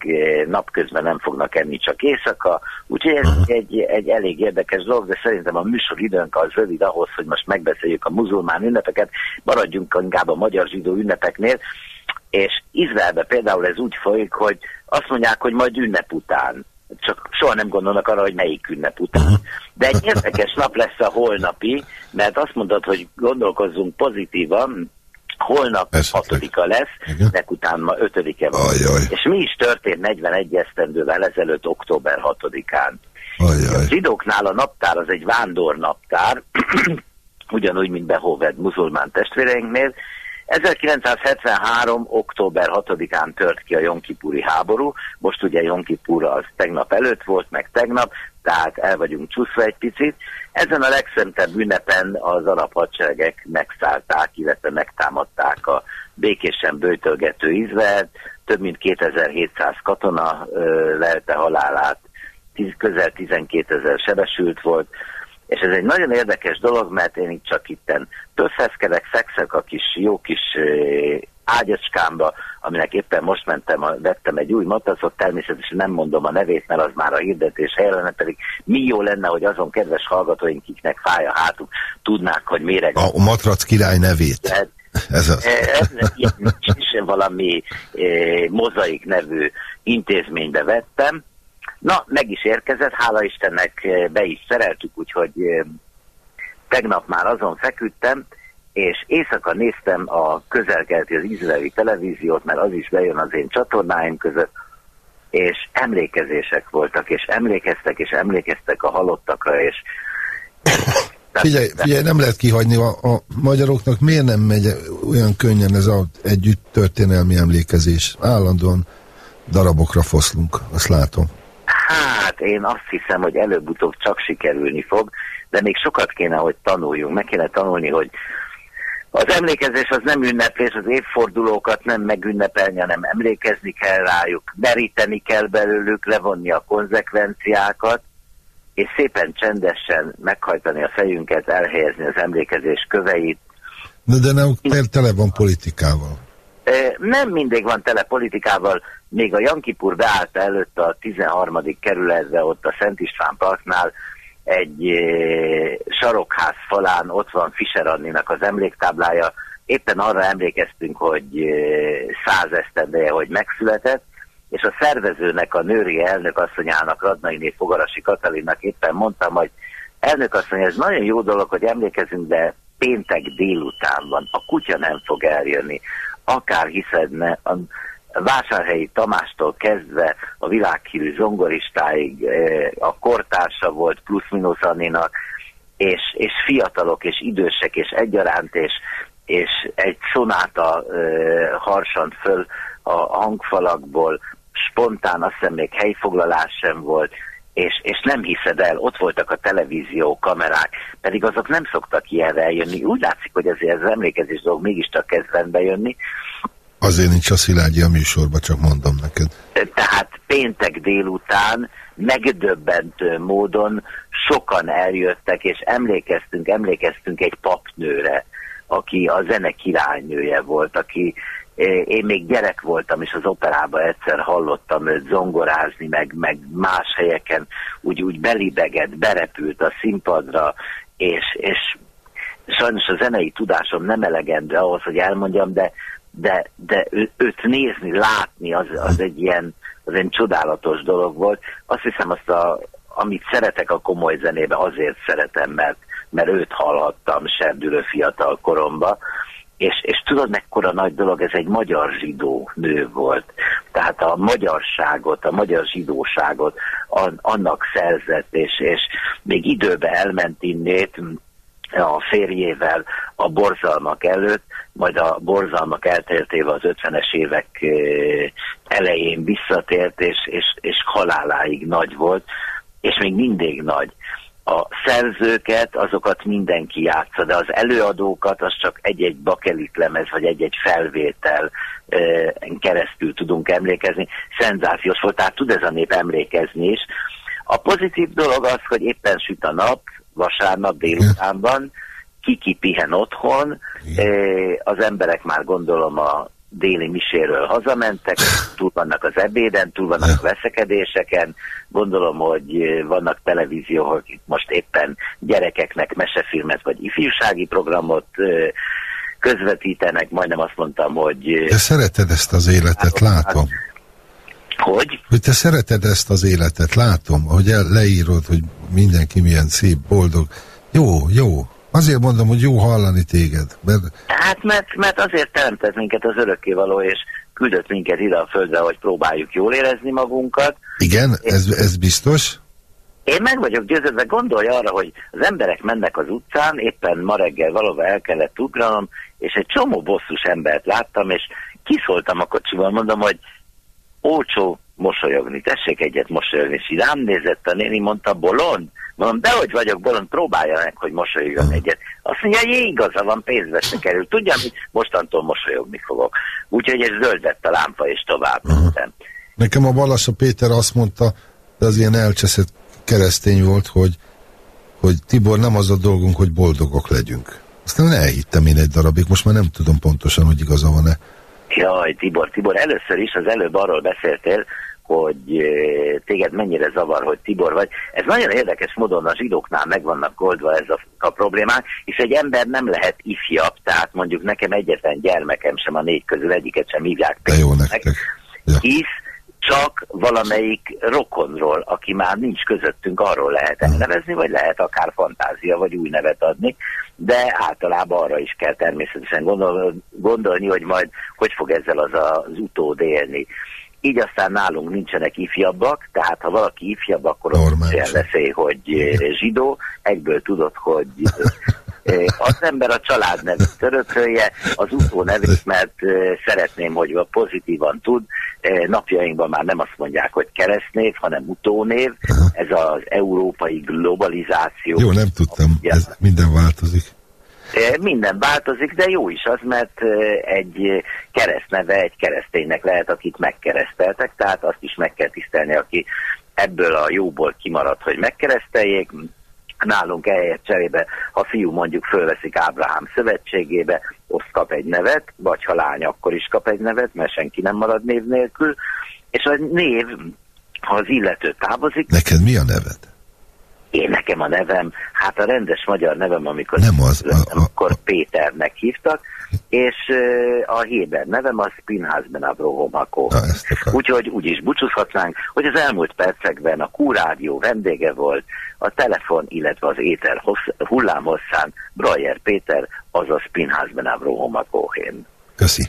napközben nem fognak enni csak éjszaka, úgyhogy ez egy, egy elég érdekes dolog, de szerintem a műsor időnk az rövid ahhoz, hogy most megbeszéljük a muzulmán ünnepeket, maradjunk inkább a magyar zsidó ünnepeknél, és Izraelben például ez úgy folyik, hogy azt mondják, hogy majd ünnep után. Csak soha nem gondolnak arra, hogy melyik ünnep után. De egy érdekes nap lesz a holnapi, mert azt mondod, hogy gondolkozzunk pozitívan, holnap hatodika lesz, nek után ma ötödike van. Ajaj. És mi is történt 41 esztendővel ezelőtt, október 6-án. A zsidóknál a naptár az egy vándornaptár, ugyanúgy, mint Behoved muzulmán testvéreinknél, 1973. október 6-án tört ki a Jonkipuri háború, most ugye Jonkipur az tegnap előtt volt, meg tegnap, tehát el vagyunk csúszva egy picit. Ezen a legszentebb ünnepen az arab hadseregek megszállták, illetve megtámadták a békésen bőtölgető Izraelt, több mint 2700 katona ö, lelte halálát, tíz, közel 12 ezer sebesült volt, és ez egy nagyon érdekes dolog, mert én itt csak itten töffeszkedek, fexek a kis jó kis ágyacskámba, aminek éppen most mentem, vettem egy új matacot, természetesen nem mondom a nevét, mert az már a hirdetés lenne, pedig mi jó lenne, hogy azon kedves hallgatóink, kiknek fáj a hátuk, tudnák, hogy méreg. A matrac király nevét. Tehát Ez az. Ez ilyen is valami eh, mozaik nevű intézménybe vettem. Na, meg is érkezett, hála Istennek eh, be is szereltük, úgyhogy eh, tegnap már azon feküdtem, és éjszaka néztem a közelkelti az izraeli televíziót, mert az is bejön az én csatornáim között, és emlékezések voltak, és emlékeztek, és emlékeztek a halottakra, és Figyelj, figyelj, nem lehet kihagyni a, a magyaroknak, miért nem megy olyan könnyen ez a együtt történelmi emlékezés? Állandóan darabokra foszlunk, azt látom. Hát én azt hiszem, hogy előbb-utóbb csak sikerülni fog, de még sokat kéne, hogy tanuljunk. Meg kéne tanulni, hogy az emlékezés az nem ünneplés, az évfordulókat nem megünnepelni, hanem emlékezni kell rájuk, meríteni kell belőlük, levonni a konzekvenciákat, és szépen csendesen meghajtani a fejünket, elhelyezni az emlékezés köveit. De, de nem te- tele van politikával. Nem mindig van tele politikával, még a Jankipur beállt előtt a 13. kerületbe, ott a Szent István Parknál, egy e, sarokház falán ott van Fischer Anninak az emléktáblája. Éppen arra emlékeztünk, hogy e, száz esztendeje, hogy megszületett, és a szervezőnek, a nőri elnök asszonyának, Radnainé Fogarasi Katalinnak éppen mondtam, hogy elnök asszony, ez nagyon jó dolog, hogy emlékezünk, de péntek délután van, a kutya nem fog eljönni. Akár hiszed, ne, a Vásárhelyi Tamástól kezdve a világhírű zongoristáig eh, a kortársa volt plusz-minusz Anninak, és, és fiatalok, és idősek, és egyaránt, és, és egy szonáta uh, harsant föl a hangfalakból, spontán, azt hiszem még helyfoglalás sem volt, és, és nem hiszed el, ott voltak a televízió kamerák, pedig azok nem szoktak ilyenre eljönni. Úgy látszik, hogy azért az emlékezés dolog mégiscsak kezd rendbe jönni. Azért nincs a Szilágyi a műsorban, csak mondom neked. Tehát péntek délután megdöbbentő módon sokan eljöttek, és emlékeztünk, emlékeztünk egy papnőre, aki a zene királynője volt, aki eh, én még gyerek voltam, és az operában egyszer hallottam őt zongorázni, meg, meg más helyeken úgy, úgy belibegett, berepült a színpadra, és, és sajnos a zenei tudásom nem elegendő ahhoz, hogy elmondjam, de, de, de ő, őt nézni, látni, az, az egy ilyen, az egy csodálatos dolog volt. Azt hiszem, azt a, amit szeretek a komoly zenébe, azért szeretem, mert, mert őt hallhattam serdülő fiatal koromba, és, és tudod, mekkora nagy dolog, ez egy magyar zsidó nő volt. Tehát a magyarságot, a magyar zsidóságot an, annak szerzett, és, és még időbe elment innét, a férjével a borzalmak előtt, majd a borzalmak elteltével az 50-es évek elején visszatért, és, és, és haláláig nagy volt, és még mindig nagy. A szerzőket, azokat mindenki játsza, de az előadókat, az csak egy-egy bakelit lemez, vagy egy-egy felvétel keresztül tudunk emlékezni. Szenzációs volt, tehát tud ez a nép emlékezni is. A pozitív dolog az, hogy éppen süt a nap, vasárnap délutánban, ki-ki pihen otthon, az emberek már gondolom a déli miséről hazamentek, túl vannak az ebéden, túl vannak a veszekedéseken, gondolom, hogy vannak televíziók, itt most éppen gyerekeknek mesefilmet vagy ifjúsági programot közvetítenek, majdnem azt mondtam, hogy... Te szereted ezt az életet, látom. Hogy? Hogy te szereted ezt az életet, látom, ahogy el, leírod, hogy mindenki milyen szép, boldog. Jó, jó. Azért mondom, hogy jó hallani téged. Mert Hát mert, mert azért teremtett minket az örökkévaló, és küldött minket ide a földre, hogy próbáljuk jól érezni magunkat. igen, ez, ez biztos. Én meg vagyok győződve, gondolj arra, hogy az emberek mennek az utcán, éppen ma reggel valahol el kellett ugranom, és egy csomó bosszus embert láttam, és kiszóltam a kocsival, mondom, hogy olcsó mosolyogni, tessék egyet mosolyogni, és így rám nézett a néni, mondta, bolond? Mondom, dehogy vagyok bolond, próbálja meg, hogy mosolyogjon egyet. Azt mondja, jé, igaza van, pénzbe se kerül. Tudja, hogy mostantól mosolyogni fogok. Úgyhogy ez zöldett a lámpa, és tovább mentem. Nekem a Balassa Péter azt mondta, de az ilyen elcseszett keresztény volt, hogy, hogy Tibor, nem az a dolgunk, hogy boldogok legyünk. Aztán elhittem én egy darabig, most már nem tudom pontosan, hogy igaza van-e. Jaj, Tibor, Tibor, először is az előbb arról beszéltél, hogy eh, téged mennyire zavar, hogy Tibor vagy. Ez nagyon érdekes módon a zsidóknál meg vannak oldva ez a, a problémák, és egy ember nem lehet ifjabb, tehát mondjuk nekem egyetlen gyermekem sem a négy közül egyiket sem hívják nektek. Ja. hisz csak valamelyik rokonról, aki már nincs közöttünk, arról lehet elnevezni, vagy lehet akár fantázia, vagy új nevet adni, de általában arra is kell természetesen gondol, gondolni, hogy majd hogy fog ezzel az az utód élni. Így aztán nálunk nincsenek ifjabbak, tehát ha valaki ifjabb, akkor Normális. olyan veszély, hogy eh, zsidó, egyből tudod, hogy eh, az ember a család nevét örökölje, az utó nevét, mert eh, szeretném, hogy a pozitívan tud. Eh, Napjainkban már nem azt mondják, hogy keresztnév, hanem utónév. Ez az európai globalizáció. Jó, nem tudtam, ez minden változik. Minden változik, de jó is az, mert egy keresztneve egy kereszténynek lehet, akit megkereszteltek, tehát azt is meg kell tisztelni, aki ebből a jóból kimaradt, hogy megkereszteljék. Nálunk ehelyett cserébe, ha fiú mondjuk fölveszik Ábrahám szövetségébe, azt kap egy nevet, vagy ha lány, akkor is kap egy nevet, mert senki nem marad név nélkül. És a név, ha az illető távozik, Neked mi a neved? Én nekem a nevem, hát a rendes magyar nevem, amikor Nem az, a- születtem, a- akkor a- Péternek hívtak, és a Héber nevem az Pinház Ben Avrohomako. Na, ezt akar. Úgyhogy úgy is búcsúzhatnánk, hogy az elmúlt percekben a Q-rádió vendége volt, a telefon, illetve az éter hossz, hullámhosszán Brajer Péter, azaz Pinház Ben Avrohomako-hén. Köszi.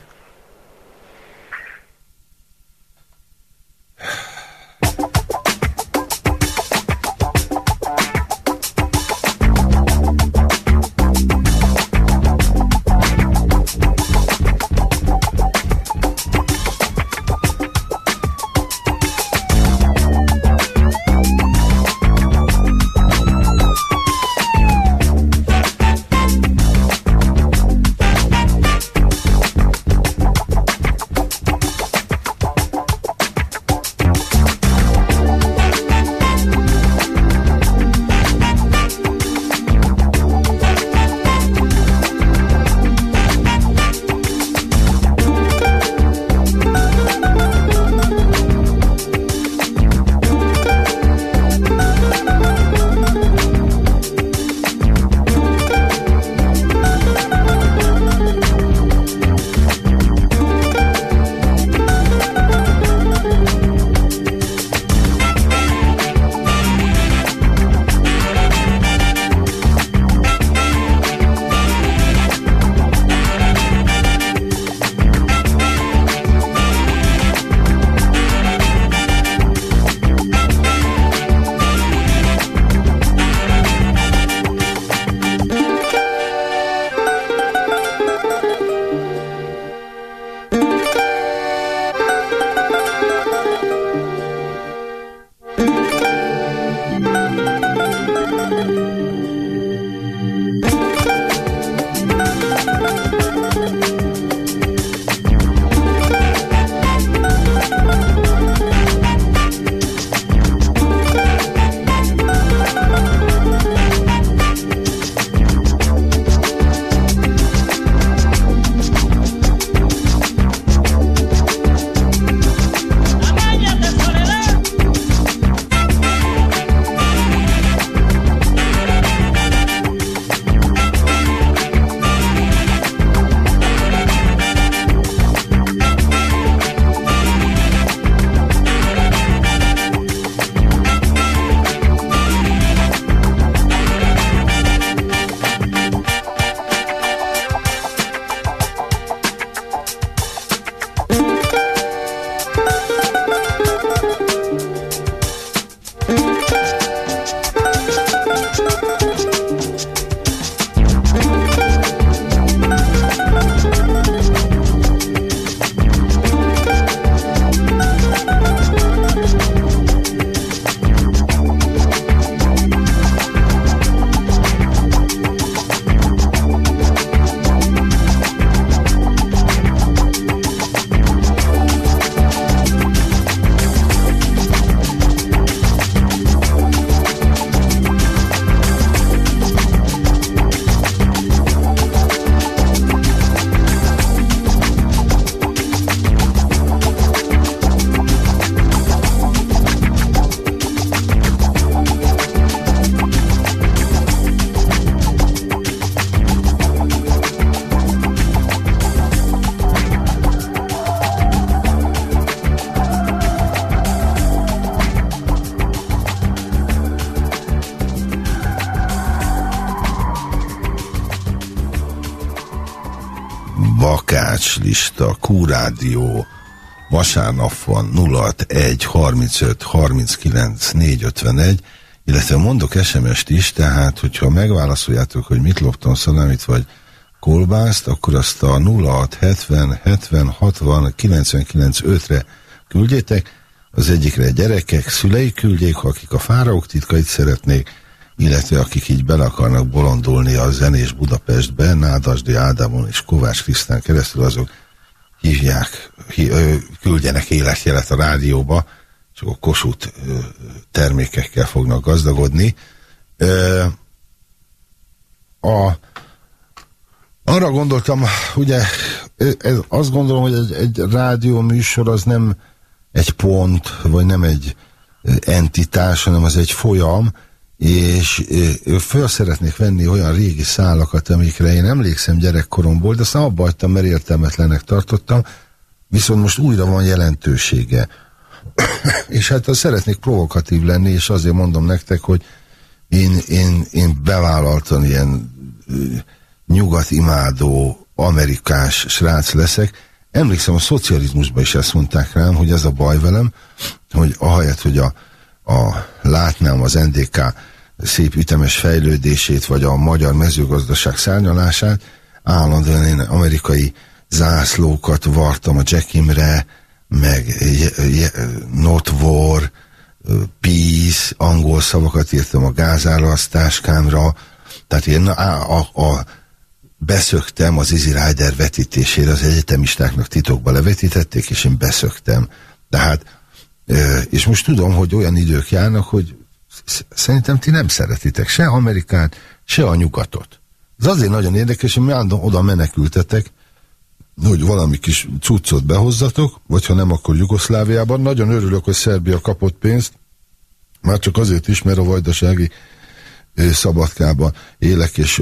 Q-rádió, vasárnap van 061 35 39 451, illetve mondok SMS-t is, tehát hogyha megválaszoljátok, hogy mit loptam szalámit, vagy kolbászt, akkor azt a 06 70 70 60 99 5-re küldjétek, az egyikre gyerekek, szülei küldjék, akik a fáraók titkait szeretnék, illetve akik így bele akarnak bolondulni a zenés Budapestbe, Nádasdi Ádámon és Kovács Krisztán keresztül, azok hívják, hí, ö, küldjenek életjelet a rádióba, és akkor kosút termékekkel fognak gazdagodni. Ö, a, arra gondoltam, ugye ez, azt gondolom, hogy egy, egy rádió műsor az nem egy pont, vagy nem egy entitás, hanem az egy folyam, és föl szeretnék venni olyan régi szálakat, amikre én emlékszem gyerekkoromból, de aztán abba hagytam, mert értelmetlenek tartottam, viszont most újra van jelentősége. és hát szeretnék provokatív lenni, és azért mondom nektek, hogy én, én, én bevállaltan ilyen nyugat imádó amerikás srác leszek. Emlékszem, a szocializmusban is ezt mondták rám, hogy ez a baj velem, hogy ahelyett, hogy a, a látnám az NDK szép ütemes fejlődését, vagy a magyar mezőgazdaság szárnyalását, állandóan én amerikai zászlókat vartam a Jack Imre, meg Not War, Peace, angol szavakat írtam a gázárlasztáskámra, tehát én a, a, a beszöktem az Easy Rider vetítésére, az egyetemistáknak titokba levetítették, és én beszöktem. Tehát, és most tudom, hogy olyan idők járnak, hogy szerintem ti nem szeretitek se Amerikát, se a nyugatot. Ez azért nagyon érdekes, hogy mi oda menekültetek, hogy valami kis cuccot behozzatok, vagy ha nem, akkor Jugoszláviában. Nagyon örülök, hogy Szerbia kapott pénzt, már csak azért is, mert a vajdasági szabadkában élek, és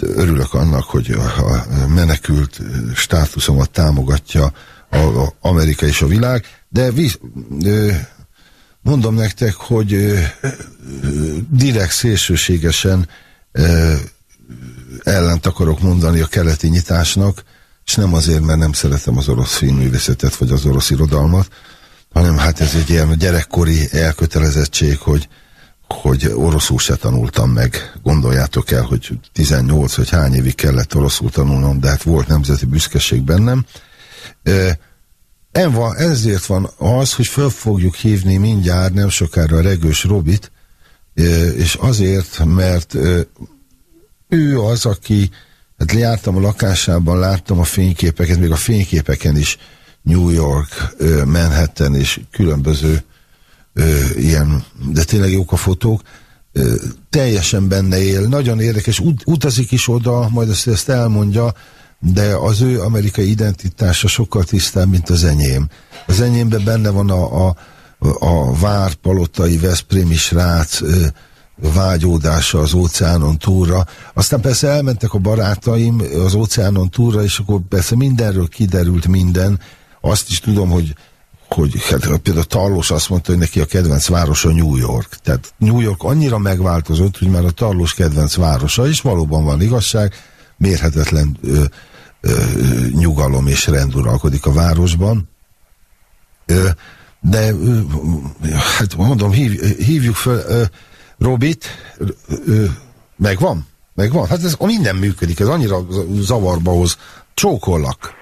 örülök annak, hogy a menekült státuszomat támogatja a, Amerika és a világ, de víz, mondom nektek, hogy ö, ö, direkt szélsőségesen ö, ellent akarok mondani a keleti nyitásnak, és nem azért, mert nem szeretem az orosz filmművészetet, vagy az orosz irodalmat, hanem hát ez egy ilyen gyerekkori elkötelezettség, hogy, hogy oroszul se tanultam meg. Gondoljátok el, hogy 18 vagy hány évig kellett oroszul tanulnom, de hát volt nemzeti büszkeség bennem. Enva, ezért van az, hogy föl fogjuk hívni mindjárt nem sokára a Regős Robit, és azért, mert ő az, aki, hát jártam a lakásában, láttam a fényképeket, még a fényképeken is New York, Manhattan és különböző ilyen, de tényleg jók a fotók, teljesen benne él, nagyon érdekes, ut utazik is oda, majd ezt, ezt elmondja, de az ő amerikai identitása sokkal tisztább, mint az enyém. Az enyémben benne van a, a, a várpalotai Veszprémi srác vágyódása az óceánon túlra. Aztán persze elmentek a barátaim az óceánon túlra, és akkor persze mindenről kiderült minden. Azt is tudom, hogy hogy hát, például Tarlós azt mondta, hogy neki a kedvenc városa New York. Tehát New York annyira megváltozott, hogy már a Tarlós kedvenc városa, és valóban van igazság, mérhetetlen ö, ö, nyugalom és rend uralkodik a városban. Ö, de ö, hát mondom, hív, hívjuk fel ö, Robit, ö, megvan? Megvan? Hát ez minden működik, ez annyira zavarba hoz. Csókollak.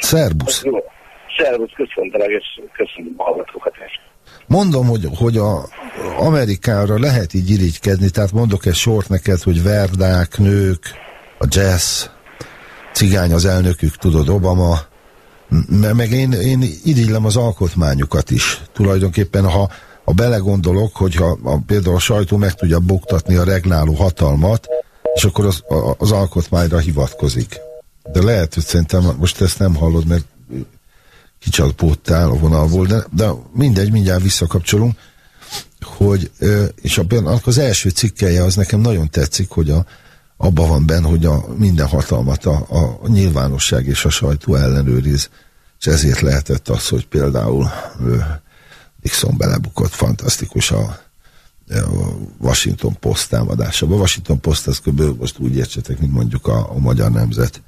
Szerbusz. Jó. Szervusz, köszöntelek, és köszönöm a hallgatókat is. Mondom, hogy, hogy a Amerikára lehet így irigykedni, tehát mondok egy sort neked, hogy verdák, nők, a jazz, cigány az elnökük, tudod, Obama, meg én, én irigylem az alkotmányukat is. Tulajdonképpen, ha, ha belegondolok, hogyha a, például a sajtó meg tudja buktatni a regnáló hatalmat, és akkor az, az alkotmányra hivatkozik. De lehet, hogy szerintem most ezt nem hallod, mert kicsalpódtál a vonalból, de, de mindegy, mindjárt visszakapcsolunk, hogy, és a, az első cikkelje az nekem nagyon tetszik, hogy a, abban van benne, hogy a minden hatalmat a, a nyilvánosság és a sajtó ellenőriz, és ezért lehetett az, hogy például Nixon belebukott fantasztikus a, a Washington Post támadása. A Washington Post az kb. most úgy értsetek, mint mondjuk a, a magyar nemzet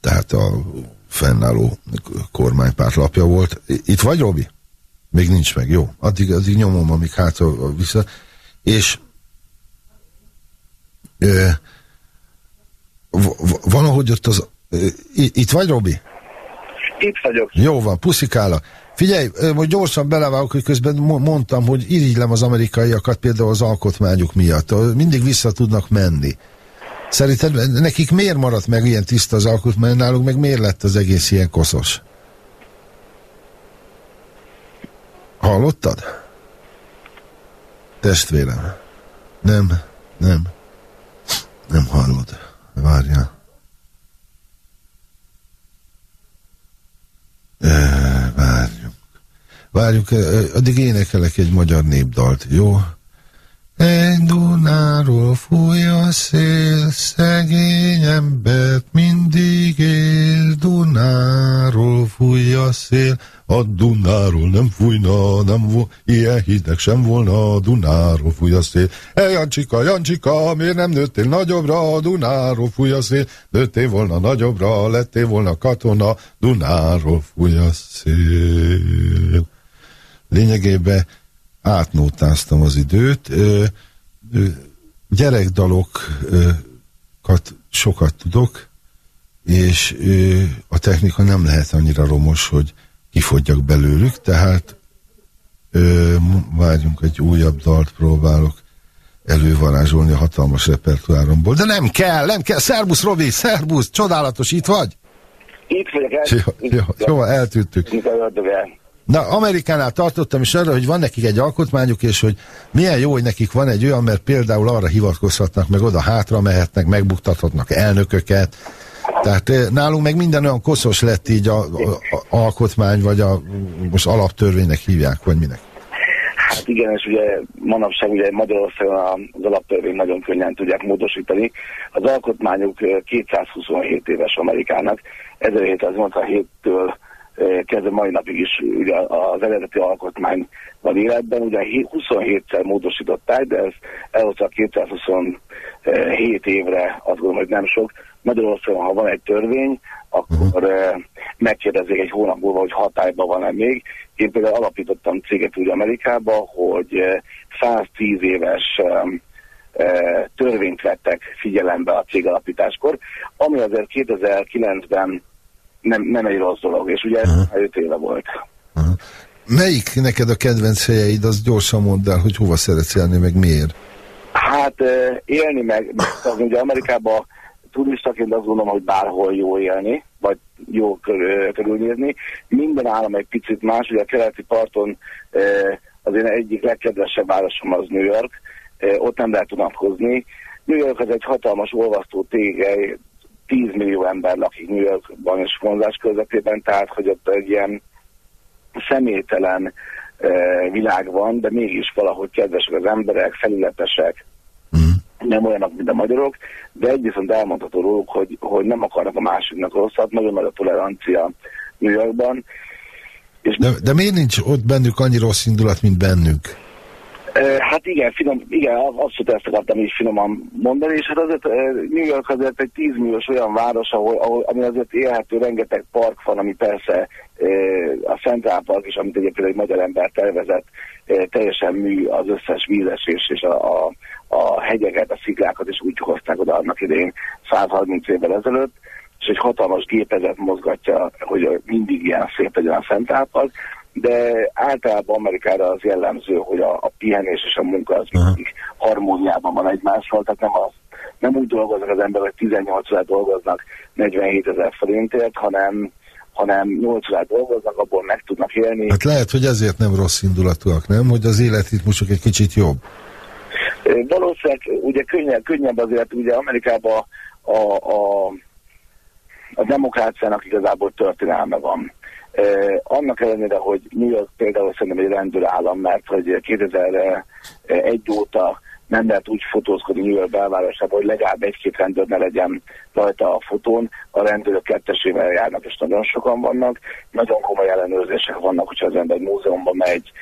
tehát a fennálló kormánypárt lapja volt. Itt vagy, Robi? Még nincs meg, jó. Addig, addig nyomom, amíg hát vissza. És ö, valahogy ott az... Itt vagy, Robi? Itt vagyok. Jó van, puszikála. Figyelj, most gyorsan belevágok, hogy közben mondtam, hogy irigylem az amerikaiakat például az alkotmányuk miatt. Mindig vissza tudnak menni. Szerinted nekik miért maradt meg ilyen tiszta az alkotmány náluk, meg miért lett az egész ilyen koszos? Hallottad? Testvérem. Nem, nem. Nem hallod. Várjál. Várjunk. Várjunk, addig énekelek egy magyar népdalt, jó? Egy Dunáról fúj a szél, szegény embert mindig él. Dunáról fúj a szél, a Dunáról nem fújna, nem vo ilyen hideg sem volna, a Dunáról fúj a szél. E Jancsika, Jancsika, miért nem nőttél nagyobbra, Dunáról fúj a szél. Nőttél volna nagyobbra, lettél volna katona, Dunáról fúj a szél. Lényegében átnótáztam az időt. Ö, ö, gyerekdalokat sokat tudok, és ö, a technika nem lehet annyira romos, hogy kifogjak belőlük, tehát ö, várjunk, egy újabb dalt próbálok elővarázsolni a hatalmas repertoáromból. De nem kell, nem kell. Szerbusz, Robi, szerbusz, csodálatos, itt vagy? Itt vagyok, el... Jó, jó, jó eltűntük. Na, Amerikánál tartottam is arra, hogy van nekik egy alkotmányuk, és hogy milyen jó, hogy nekik van egy olyan, mert például arra hivatkozhatnak, meg oda hátra mehetnek, megbuktathatnak elnököket. Tehát eh, nálunk meg minden olyan koszos lett így a, a, a alkotmány, vagy a most alaptörvénynek hívják, vagy minek. Hát igen, és ugye manapság ugye Magyarországon az alaptörvény nagyon könnyen tudják módosítani. Az alkotmányuk 227 eh, éves Amerikának, 1787-től kezdve mai napig is ugye az eredeti alkotmány van életben, ugye 27-szer módosították, de ez elhozta 227 évre, azt gondolom, hogy nem sok. Magyarországon, ha van egy törvény, akkor uh-huh. megkérdezik egy hónap múlva, hogy hatályban van-e még. Én például alapítottam céget ugye Amerikába, hogy 110 éves törvényt vettek figyelembe a cég alapításkor, ami azért 2009-ben nem, nem egy rossz dolog, és ugye ez 5 éve volt. Aha. Melyik neked a kedvenc helyeid, az gyorsan mondd el, hogy hova szeretsz élni, meg miért? Hát élni meg, ugye Amerikában turistaként azt gondolom, hogy bárhol jó élni, vagy jó körülnézni. Minden állam egy picit más, ugye a keleti parton az én egyik legkedvesebb városom az New York, ott nem lehet unatkozni. New York az egy hatalmas olvasztó tégely, 10 millió ember lakik New Yorkban és vonzás közvetében, tehát hogy ott egy ilyen személytelen e, világ van, de mégis valahogy kedvesek az emberek, felületesek, mm. nem olyanok, mint a magyarok, de egy viszont elmondható róluk, hogy, hogy nem akarnak a másiknak rosszat, nagyon nagy a tolerancia New Yorkban. És de, de miért nincs ott bennük annyi rossz indulat, mint bennünk? Hát igen, finom, igen, azt ezt akartam is finoman mondani, és hát azért New York azért egy 10 milliós olyan város, ahol, ahol, ami azért élhető, rengeteg park van, ami persze a Central Park is, amit egyébként egy magyar ember tervezett, teljesen mű az összes vízesés és a, a, a hegyeket, a sziklákat is úgy hozták oda annak idején 130 évvel ezelőtt, és egy hatalmas gépezet mozgatja, hogy mindig ilyen szép legyen a Central de általában Amerikára az jellemző, hogy a, a pihenés és a munka az mindig harmóniában van egymással, tehát nem, az, nem úgy dolgoznak az emberek, hogy 18 órát dolgoznak 47 ezer forintért, hanem hanem 8 órát dolgoznak, abból meg tudnak élni. Hát lehet, hogy ezért nem rossz indulatúak, nem? Hogy az életritmusok egy kicsit jobb. Valószínűleg ugye könnyebb, könnyebb azért ugye Amerikában a, a, a demokráciának igazából történelme van. Eh, annak ellenére, hogy New York például szerintem egy rendőrállam, mert hogy 2001 óta nem lehet úgy fotózkodni New York belvárosában, hogy legalább egy-két rendőr ne legyen rajta a fotón. A rendőrök kettesével járnak, és nagyon sokan vannak. Nagyon komoly ellenőrzések vannak, hogyha az ember múzeumban megy,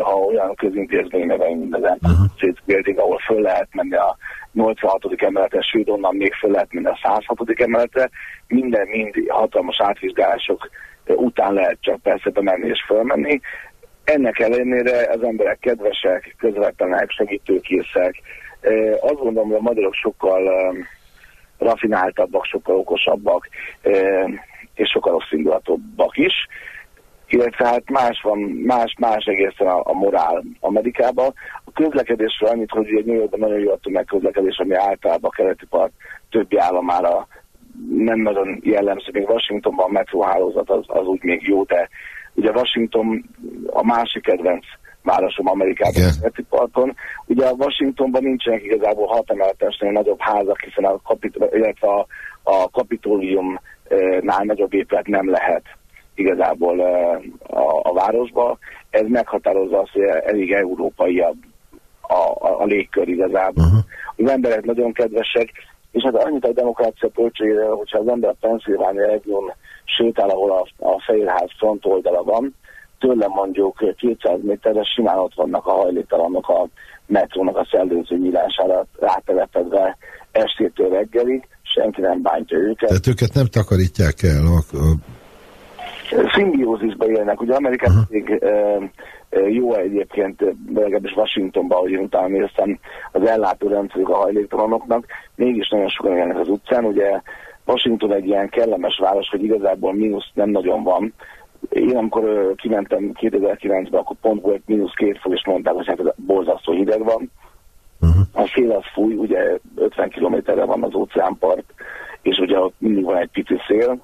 ha olyan közintézmény nevei, mint az Empire Building, ahol föl lehet menni a 86. emeletre, sőt onnan még föl lehet menni a 106. emeletre, minden mind hatalmas átvizsgálások eh, után lehet csak persze bemenni és fölmenni. Ennek ellenére az emberek kedvesek, közvetlenek, segítőkészek. Eh, Azt gondolom, hogy a magyarok sokkal eh, rafináltabbak, sokkal okosabbak, eh, és sokkal rosszindulatobbak is. Illetve hát más van, más, más egészen a, a morál Amerikában. A közlekedésről annyit, hogy ugye New Yorkban nagyon jó a tömegközlekedés, ami általában a keleti part többi államára nem nagyon jellemző, még Washingtonban a metróhálózat az, az úgy még jó, de ugye Washington a másik kedvenc városom Amerikában, a keleti parton. Ugye a Washingtonban nincsenek igazából hat emeletesnél nagyobb házak, hiszen a, kapit- illetve a, a kapitóliumnál nagyobb épület nem lehet igazából a, a városba. Ez meghatározza azt, hogy elég európai a, a, a, légkör igazából. Uh-huh. Az emberek nagyon kedvesek, és hát annyit a demokrácia költségére, hogyha az ember a Pennsylvania region sétál, ahol a, a Fehérház front oldala van, tőlem mondjuk 200 méterre simán ott vannak a hajléktalanok a metrónak a szellőző nyílására rátelepedve estétől reggelig, senki nem bántja őket. Tehát őket nem takarítják el. A, a... Szimbiózisba élnek. Ugye Amerikában még e, jó egyébként, legalábbis Washingtonban, ahogy én utána néztem, az ellátó rendszerük a hajléktalanoknak, mégis nagyon sokan élnek az utcán. Ugye Washington egy ilyen kellemes város, hogy igazából mínusz nem nagyon van. Én amikor kimentem 2009-ben, akkor pont volt mínusz két fok, és mondták, hogy hát borzasztó hideg van. Uh-huh. A szél az fúj, ugye 50 kilométerre van az óceánpart, és ugye ott mindig van egy pici szél,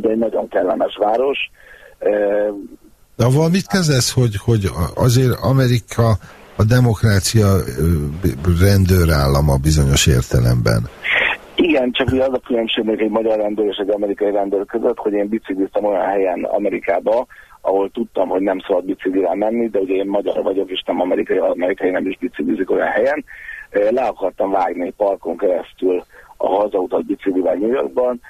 de egy nagyon kellemes város. De avval mit kezdesz, hogy, hogy azért Amerika a demokrácia rendőrállama bizonyos értelemben? Igen, csak ugye az a különbség még egy magyar rendőr és egy amerikai rendőr között, hogy én bicikliztem olyan helyen Amerikába, ahol tudtam, hogy nem szabad biciklire menni, de ugye én magyar vagyok, és nem amerikai, amerikai nem is biciklizik olyan helyen. Le akartam vágni egy parkon keresztül a hazautat biciklivel New Yorkban.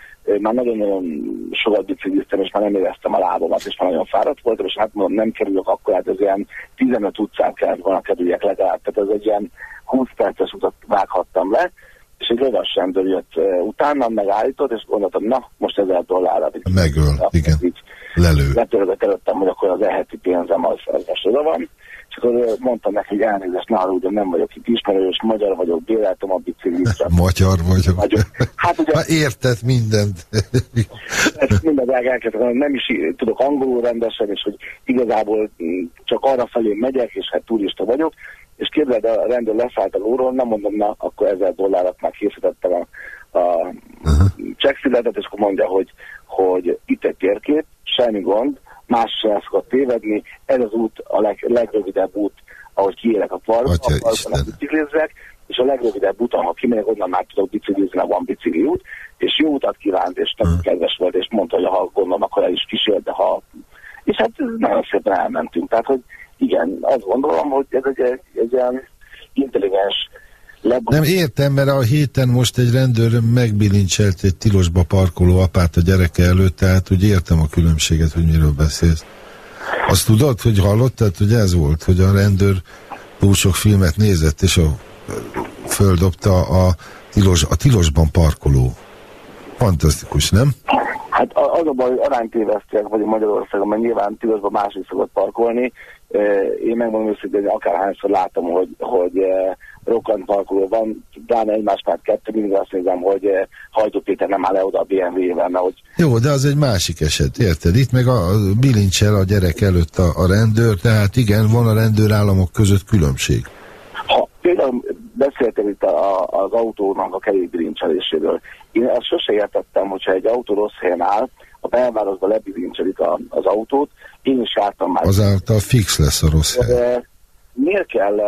Már nagyon-nagyon sokat bicikliztem, és már nem éreztem a lábomat, és már nagyon fáradt voltam, és hát mondom, nem kerülök akkor, hát ez ilyen 15 utcán kellett volna kerüljek legalább, tehát ez egy ilyen 20 perces utat vághattam le, és egy lovas rendőr jött utána, megállított, és gondoltam, na, most ezer dollárra. Megöl, igen. Így Lelő. letörögött előttem, hogy akkor az elheti pénzem az, az most oda van. És akkor uh, mondtam neki, hogy elnézést, ne haragudjon, nem vagyok itt ismerős, magyar vagyok, béreltem a biciklit. Magyar vagyok. vagyok. Hát ugye Hát érted mindent. ezt mindent el- elkezdtem, nem is tudok angolul rendesen, és hogy igazából mm, csak arra felé megyek, és hát turista vagyok, és képzeld, a rendőr leszállt a lóról, nem mondom, na, akkor ezer dollárat már készítettem a, a csekkfiletet, és akkor mondja, hogy, hogy itt egy térkép, semmi gond, más sem el szokott tévedni, ez az út a leg, legrövidebb út, ahogy kiérek a parkba, a parkon biciklizzek, és a legrövidebb úton, ha kimegyek, onnan már tudok biciklizni, van bicikli út, és jó utat kívánt, és nagyon kedves volt, és mondta, hogy ha gondolom, akkor el is kísért, de ha... És hát nagyon szépen elmentünk. Tehát, hogy igen, azt gondolom, hogy ez egy, egy, egy ilyen intelligens lebo- Nem értem, mert a héten most egy rendőr megbilincselt egy tilosba parkoló apát a gyereke előtt, tehát úgy értem a különbséget, hogy miről beszélsz. Azt tudod, hogy hallottad, hogy ez volt, hogy a rendőr túl sok filmet nézett, és a, földobta a, tilos, a tilosban parkoló. Fantasztikus, nem? Hát az a baj, hogy aránytévesztőek vagyunk Magyarországon, mert nyilván tilosban másik szokott parkolni. Én megmondom őszintén, hogy akárhányszor látom, hogy, hogy rokkant parkoló van, pláne egymás már kettő, mindig azt nézem, hogy Hajtó Péter nem áll le oda a BMW-vel, mert hogy Jó, de az egy másik eset, érted? Itt meg a, a bilincsel a gyerek előtt a, a rendőr, tehát igen, van a rendőrállamok között különbség. ha például beszéltem itt a, az autónak a kerékbilincseléséről. Én azt sose értettem, hogyha egy autó rossz helyen áll, a belvárosban lebilincselik az autót, én is jártam már. Azáltal fix lesz a rossz hely. De miért kell,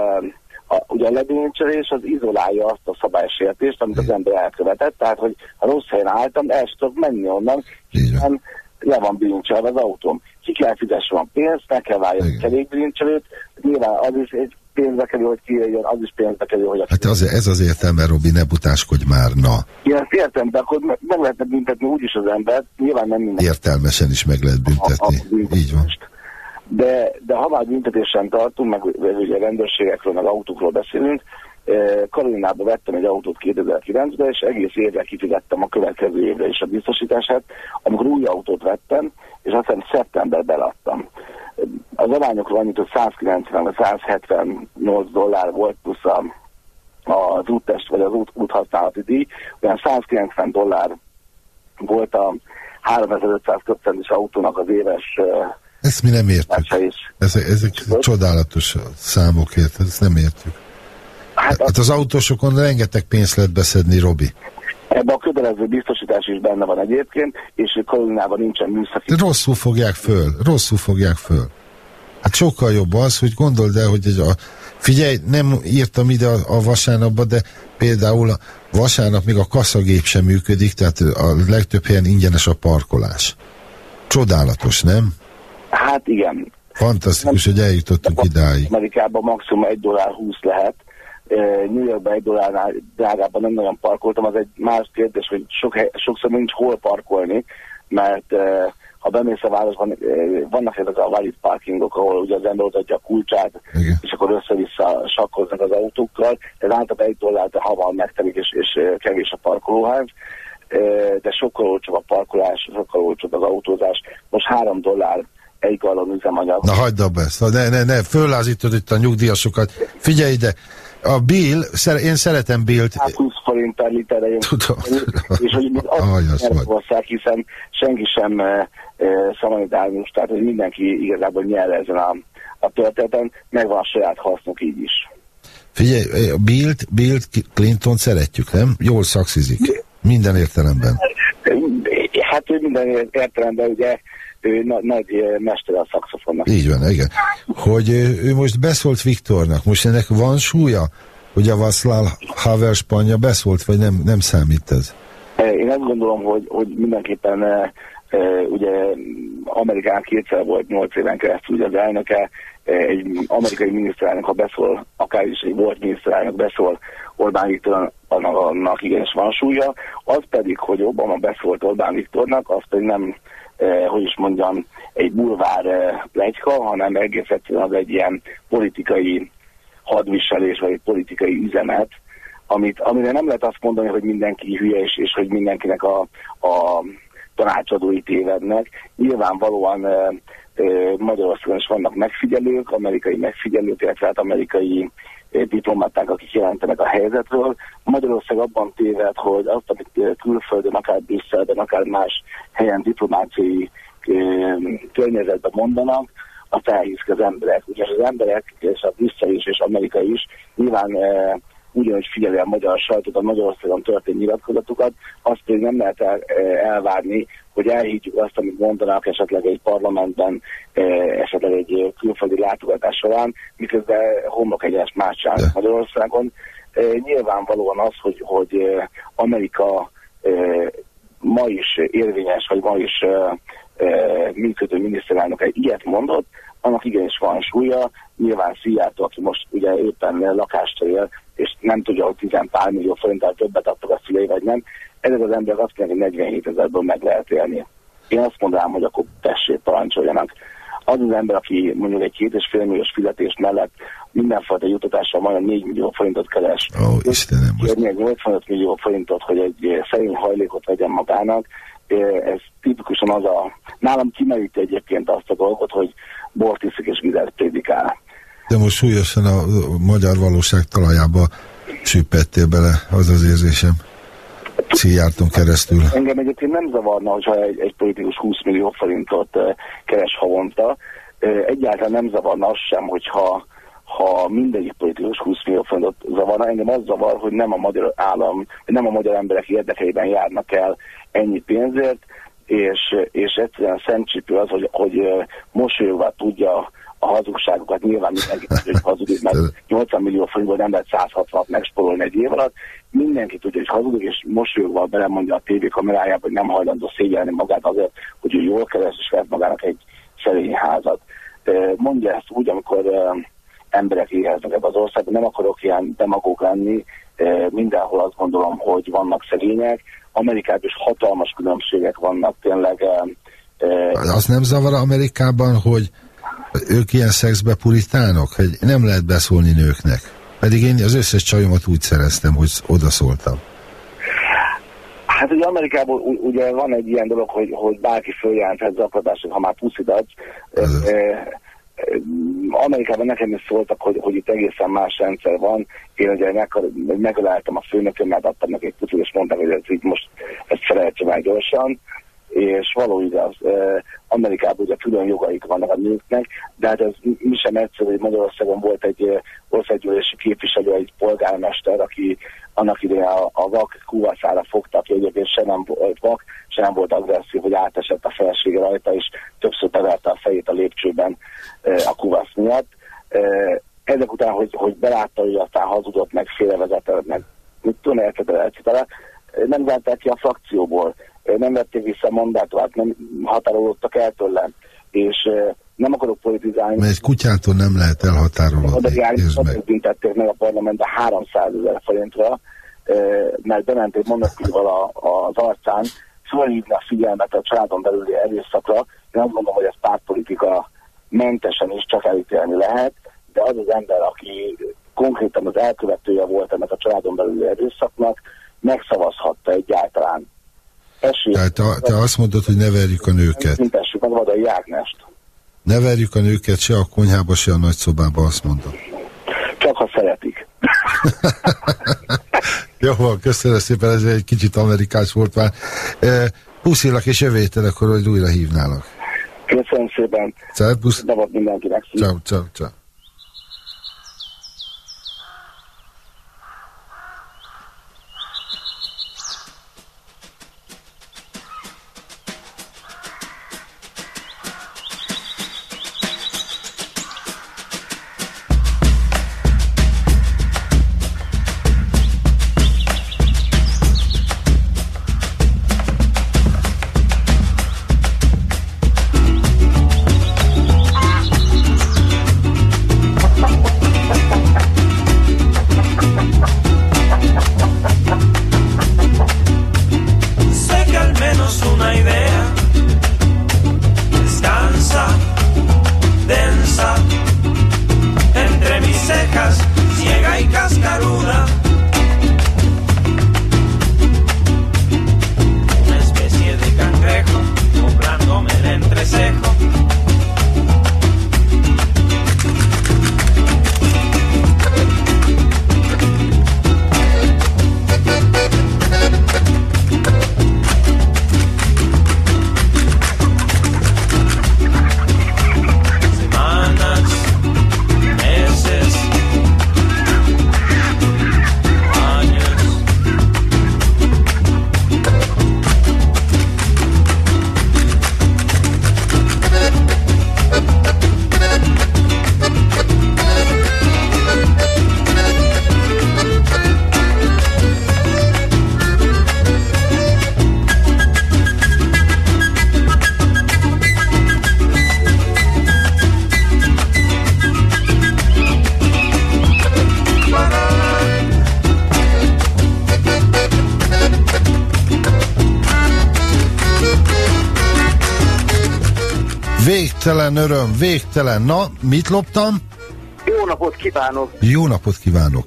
a, ugye a lebilincselés az izolálja azt a szabálysértést, amit az ember elkövetett, tehát hogy ha rossz helyen álltam, el sem tudok menni onnan, hiszen le van bilincselve az autóm. Ki kell fizessem a pénzt, meg kell váljon a kerékbilincselőt, nyilván az is egy pénzbe kerül, hogy kijöjjön, az is pénzbe kerül, hogy a Hát az, ez az értelme, Robi, ne butáskodj már, na. Én ezt értem, de akkor meg lehetne büntetni úgyis az embert, nyilván nem minden. Értelmesen is meg lehet büntetni. Így van. De, de ha már büntetésen tartunk, meg ugye rendőrségekről, meg autókról beszélünk, Karolinába vettem egy autót 2009-ben, és egész évre kifizettem a következő évre is a biztosítását, amikor új autót vettem, és aztán szeptemberben adtam. Az arányokról annyit, hogy 190 vagy 178 dollár volt plusz a, az úttest, vagy az út, úthasználati díj, olyan 190 dollár volt a 3500 köpcentis autónak az éves ezt mi nem értjük. Ezek, ezek csodálatos számok? Ezt nem értjük. Hát, hát az autósokon rengeteg pénzt lehet beszedni, Robi. Ebben a kötelező biztosítás is benne van egyébként, és Karolinában nincsen műszaki. De rosszul fogják föl, rosszul fogják föl. Hát sokkal jobb az, hogy gondold el, hogy egy a, figyelj, nem írtam ide a, a vasárnapba, de például a vasárnap még a kaszagép sem működik, tehát a legtöbb helyen ingyenes a parkolás. Csodálatos, nem? Hát igen. Fantasztikus, nem, hogy eljutottunk idáig. Amerikában maximum 1 dollár 20 lehet, New Yorkban egy dollárnál drágában nem nagyon parkoltam, az egy más kérdés, hogy sok, sokszor nincs hol parkolni, mert ha bemész a városban, vannak ezek a valid parkingok, ahol ugye az ember odaadja a kulcsát, Igen. és akkor össze-vissza sakkoznak az autókkal, ez általában egy dollárt a haval megtelik, és, és kevés a parkolóház, de sokkal olcsóbb a parkolás, sokkal olcsóbb az autózás. Most három dollár egy gallon üzemanyag. Na hagyd abba ezt, ne, ne, ne, föllázítod itt a nyugdíjasokat. Figyelj ide, a Bill, én szeretem Billt. 20 forint per literre jön. Tudom. És hogy azt hiszen senki sem e, e, tehát hogy mindenki igazából nyer ezen a, a történeten, megvan a saját hasznuk így is. Figyelj, Bill, Bill Clinton szeretjük, nem? Jól szakszizik. Minden értelemben. Hát minden értelemben ugye ő na, nagy mester a szakszofonnak. Így van, igen. Hogy ő most beszólt Viktornak, most ennek van súlya, hogy a Václav Havel Spanya beszólt, vagy nem, nem számít ez? Én azt gondolom, hogy, hogy mindenképpen ugye Amerikán kétszer volt nyolc éven keresztül ugye az elnöke, egy amerikai miniszterelnök, ha beszól, akár is egy volt miniszterelnök beszól Orbán Viktor, annak igenis van súlya, az pedig, hogy Obama beszólt Orbán Viktornak, az pedig nem eh, hogy is mondjam, egy bulvár eh, hanem egész az egy ilyen politikai hadviselés, vagy egy politikai üzenet, amit, amire nem lehet azt mondani, hogy mindenki hülye, és, és hogy mindenkinek a, a tanácsadói tévednek. Nyilvánvalóan e, e, Magyarországon is vannak megfigyelők, amerikai megfigyelők, illetve hát amerikai diplomaták, akik jelentenek a helyzetről. Magyarország abban téved, hogy azt, amit külföldön, akár Brüsszelben, akár más helyen diplomáciai környezetben mondanak, azt elhiszk az emberek. Ugyanis az emberek, és a Brüsszel is, és Amerika is nyilván ugyanúgy figyeli a magyar sajtót, a Magyarországon történt nyilatkozatokat, azt pedig nem lehet el, elvárni, hogy elhiggyük azt, amit mondanak esetleg egy parlamentben, esetleg egy külföldi látogatás során, miközben homlok egyes más csinálnak Magyarországon. Nyilvánvalóan az, hogy, hogy Amerika ma is érvényes, vagy ma is működő miniszterelnök egy ilyet mondott, annak igenis van súlya. Nyilván Szijjártó, aki most ugye éppen lakást él, és nem tudja, hogy 10 pár millió forinttal többet adtak a szülei, vagy nem. Ezek az emberek azt mondják, hogy 47 ezerből meg lehet élni. Én azt mondanám, hogy akkor tessék parancsoljanak. Az az ember, aki mondjuk egy két és fél milliós fizetés mellett mindenfajta jutatással majdnem 4 millió forintot keres. Ó, oh, Istenem. Kérni 85 millió forintot, hogy egy szerény hajlékot vegyen magának, ez tipikusan az a... Nálam kimeríti egyébként azt a dolgot, hogy bort iszik és vizet prédikál. De most súlyosan a magyar valóság talajába süppettél bele, az az érzésem. Szijjárton keresztül. Engem egyébként nem zavarna, hogyha egy, egy politikus 20 millió forintot keres havonta. Egyáltalán nem zavarna az sem, hogyha ha mindegyik politikus 20 millió forintot zavarna. Engem az zavar, hogy nem a magyar állam, nem a magyar emberek érdekeiben járnak el ennyi pénzért, és, és egyszerűen szemcsípő az, hogy, hogy mosolyogva tudja a hazugságokat nyilván mindenki hogy hazudik, mert 80 millió forintból nem lehet 160 megspórolni egy év alatt. Mindenki tudja, hogy hazudik, és mosolyogva belemondja a tévé kamerájába, hogy nem hajlandó szégyelni magát azért, hogy ő jól keres, és vett magának egy szerény házat. Mondja ezt úgy, amikor emberek éheznek ebbe az országban. Nem akarok ilyen demagóg lenni, mindenhol azt gondolom, hogy vannak szegények. Amerikában is hatalmas különbségek vannak tényleg. Az nem zavar Amerikában, hogy ők ilyen szexbe puritánok, hogy nem lehet beszólni nőknek. Pedig én az összes csajomat úgy szereztem, hogy odaszóltam. Hát ugye Amerikában ugye van egy ilyen dolog, hogy, hogy bárki följelenthet zaklatást, ha már puszit adsz. Amerikában nekem is szóltak, hogy, hogy itt egészen más rendszer van. Én ugye meg, megöleltem a főnökömet, adtam neki egy puszit, és mondták, hogy ez így most ezt felejtse meg gyorsan. És való igaz, Amerikában ugye külön jogaik vannak a nőknek, de hát ez mi sem egyszerű, hogy Magyarországon volt egy országgyűlési képviselő, egy polgármester, aki annak idején a, a vak kuvaszára fogta, aki egyébként se nem volt vak, se nem volt agresszív, hogy átesett a felesége rajta, és többször beverte a fejét a lépcsőben a kuvasz miatt. Ezek után, hogy, hogy belátta, hogy aztán hazudott, meg félrevezetett, meg mit tudom, etc. etc. Nem vettek ki a frakcióból, nem vették vissza a mandátumát, nem határolódtak el tőlem, és nem akarok politizálni. Mert egy kutyától nem lehet elhatárolódni. Értsd meg. büntették meg a parlamentbe 300 ezer forintra, mert bement egy mondatívval az arcán, fölhívni a figyelmet a családon belüli erőszakra. Én azt gondolom, hogy ez pártpolitika mentesen is csak elítélni lehet, de az az ember, aki konkrétan az elkövetője volt ennek a családon belüli erőszaknak, megszavazhatta egyáltalán. Esély. Tehát te, te azt mondod, hogy ne verjük a nőket. Szintessük meg Vadai Ágnest. Ne verjük a nőket se a konyhába, se a nagyszobába, azt mondod. Csak ha szeretik. Jó van, köszönöm szépen, ez egy kicsit amerikás volt már. E, puszilak és jövő héten akkor, hogy újra hívnálak. Köszönöm szépen. Szerbusz. Szabad mindenkinek. Ciao, ciao, ciao. Végtelen. Na, mit loptam? Jó napot kívánok! Jó napot kívánok!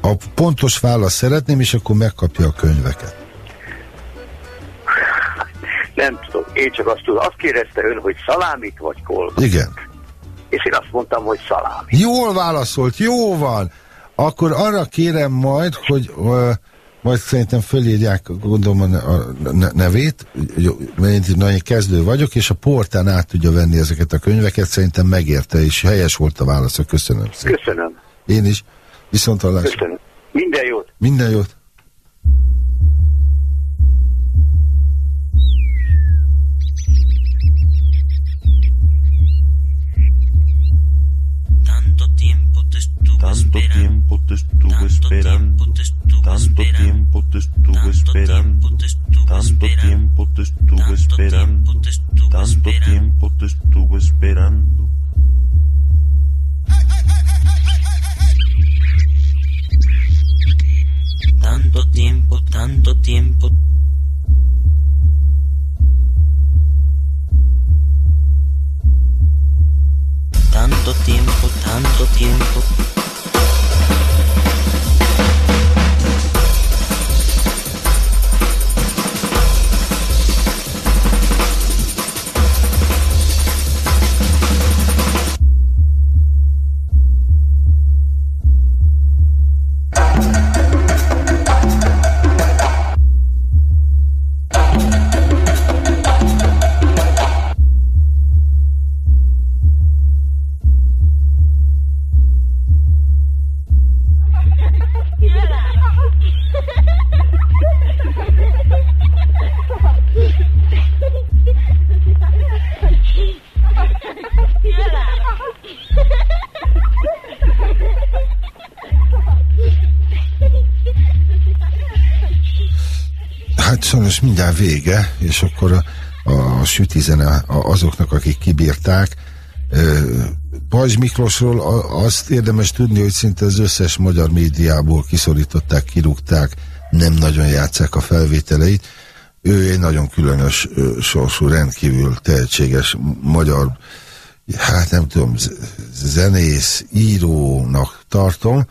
A pontos választ szeretném, és akkor megkapja a könyveket. Nem tudom, én csak azt tudom. Azt kérdezte ön, hogy szalámit vagy kolbaszt. Igen. És én azt mondtam, hogy szalámi. Jól válaszolt, jó van. Akkor arra kérem majd, hogy uh, majd szerintem fölírják, gondolom a, ne- a ne- nevét, mert én nagyon kezdő vagyok, és a portán át tudja venni ezeket a könyveket, szerintem megérte, és helyes volt a válasz. Köszönöm szépen. Köszönöm. Én is. Viszont hallásra. Köszönöm. Minden jót. Minden jót. Vége, és akkor a, a sütizene azoknak, akik kibírták. Pajzs Miklósról azt érdemes tudni, hogy szinte az összes magyar médiából kiszorították, kirúgták, nem nagyon játszák a felvételeit. Ő egy nagyon különös sorsú, rendkívül tehetséges magyar, hát nem tudom, zenész, írónak tartom,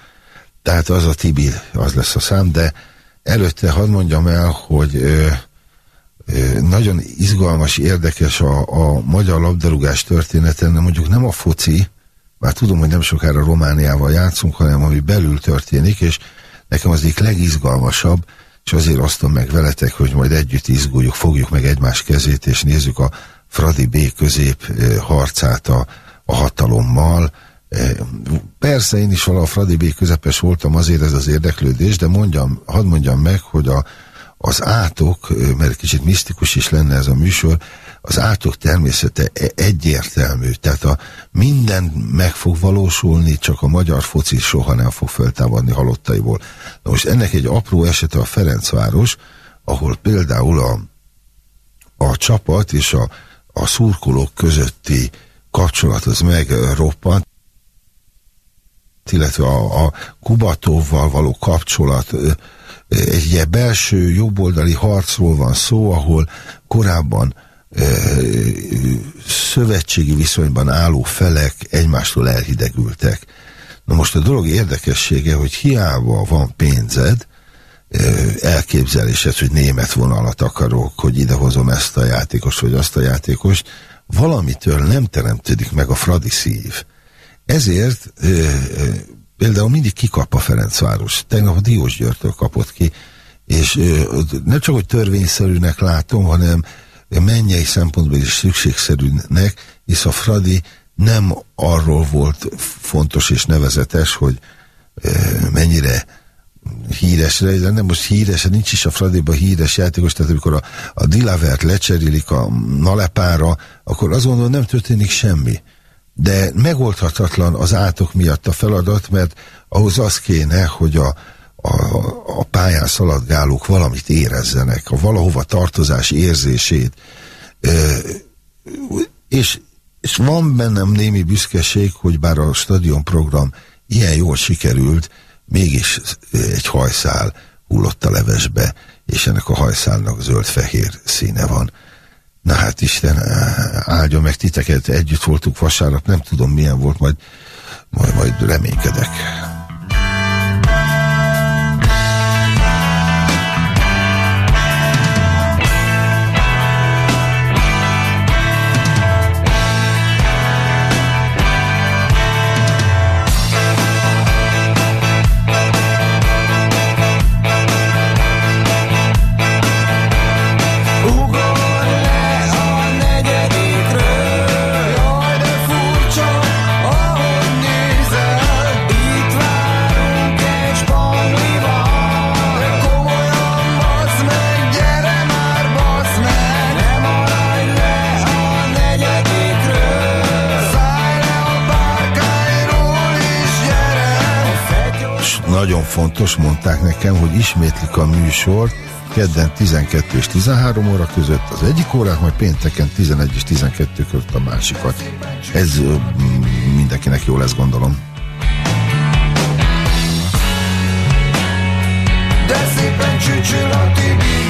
tehát az a Tibi, az lesz a szám, de előtte hadd mondjam el, hogy nagyon izgalmas, érdekes a, a magyar labdarúgás története, de mondjuk nem a foci, már tudom, hogy nem sokára Romániával játszunk, hanem ami belül történik, és nekem az egyik legizgalmasabb, és azért osztom meg veletek, hogy majd együtt izguljuk, fogjuk meg egymás kezét, és nézzük a Fradi B közép harcát a, a hatalommal, Persze én is valahol Fradi B közepes voltam, azért ez az érdeklődés, de mondjam, hadd mondjam meg, hogy a, az átok, mert kicsit misztikus is lenne ez a műsor, az átok természete e- egyértelmű, tehát a minden meg fog valósulni, csak a magyar foci soha nem fog feltámadni halottaiból. Na most ennek egy apró esete a Ferencváros, ahol például a, a csapat és a, a szurkolók közötti kapcsolat az megroppant, illetve a, a Kubatovval való kapcsolat egy ilyen belső jobboldali harcról van szó, ahol korábban szövetségi viszonyban álló felek egymástól elhidegültek. Na most a dolog érdekessége, hogy hiába van pénzed, elképzelésed, hogy német vonalat akarok, hogy idehozom ezt a játékos, vagy azt a játékost, valamitől nem teremtődik meg a fradi szív ezért például mindig kikap a Ferencváros. Tegnap a Diós Györgytől kapott ki, és nem csak, hogy törvényszerűnek látom, hanem mennyei szempontból is szükségszerűnek, hisz a Fradi nem arról volt fontos és nevezetes, hogy mennyire híres, de nem most híres, nincs is a Fradiba híres játékos, tehát amikor a, a Dilavert lecserélik a Nalepára, akkor azonnal nem történik semmi de megoldhatatlan az átok miatt a feladat, mert ahhoz az kéne, hogy a, a, a pályán szaladgálók valamit érezzenek, a valahova tartozás érzését. E, és, és van bennem némi büszkeség, hogy bár a stadionprogram ilyen jól sikerült, mégis egy hajszál hullott a levesbe, és ennek a hajszálnak zöld-fehér színe van. Na hát Isten áldja meg titeket, együtt voltunk vasárnap, nem tudom milyen volt, majd, majd, majd reménykedek. Nagyon fontos, mondták nekem, hogy ismétlik a műsort kedden 12 és 13 óra között az egyik órát, majd pénteken 11 és 12 között a másikat. Ez mindenkinek jó lesz, gondolom. De szépen csücsül a tibi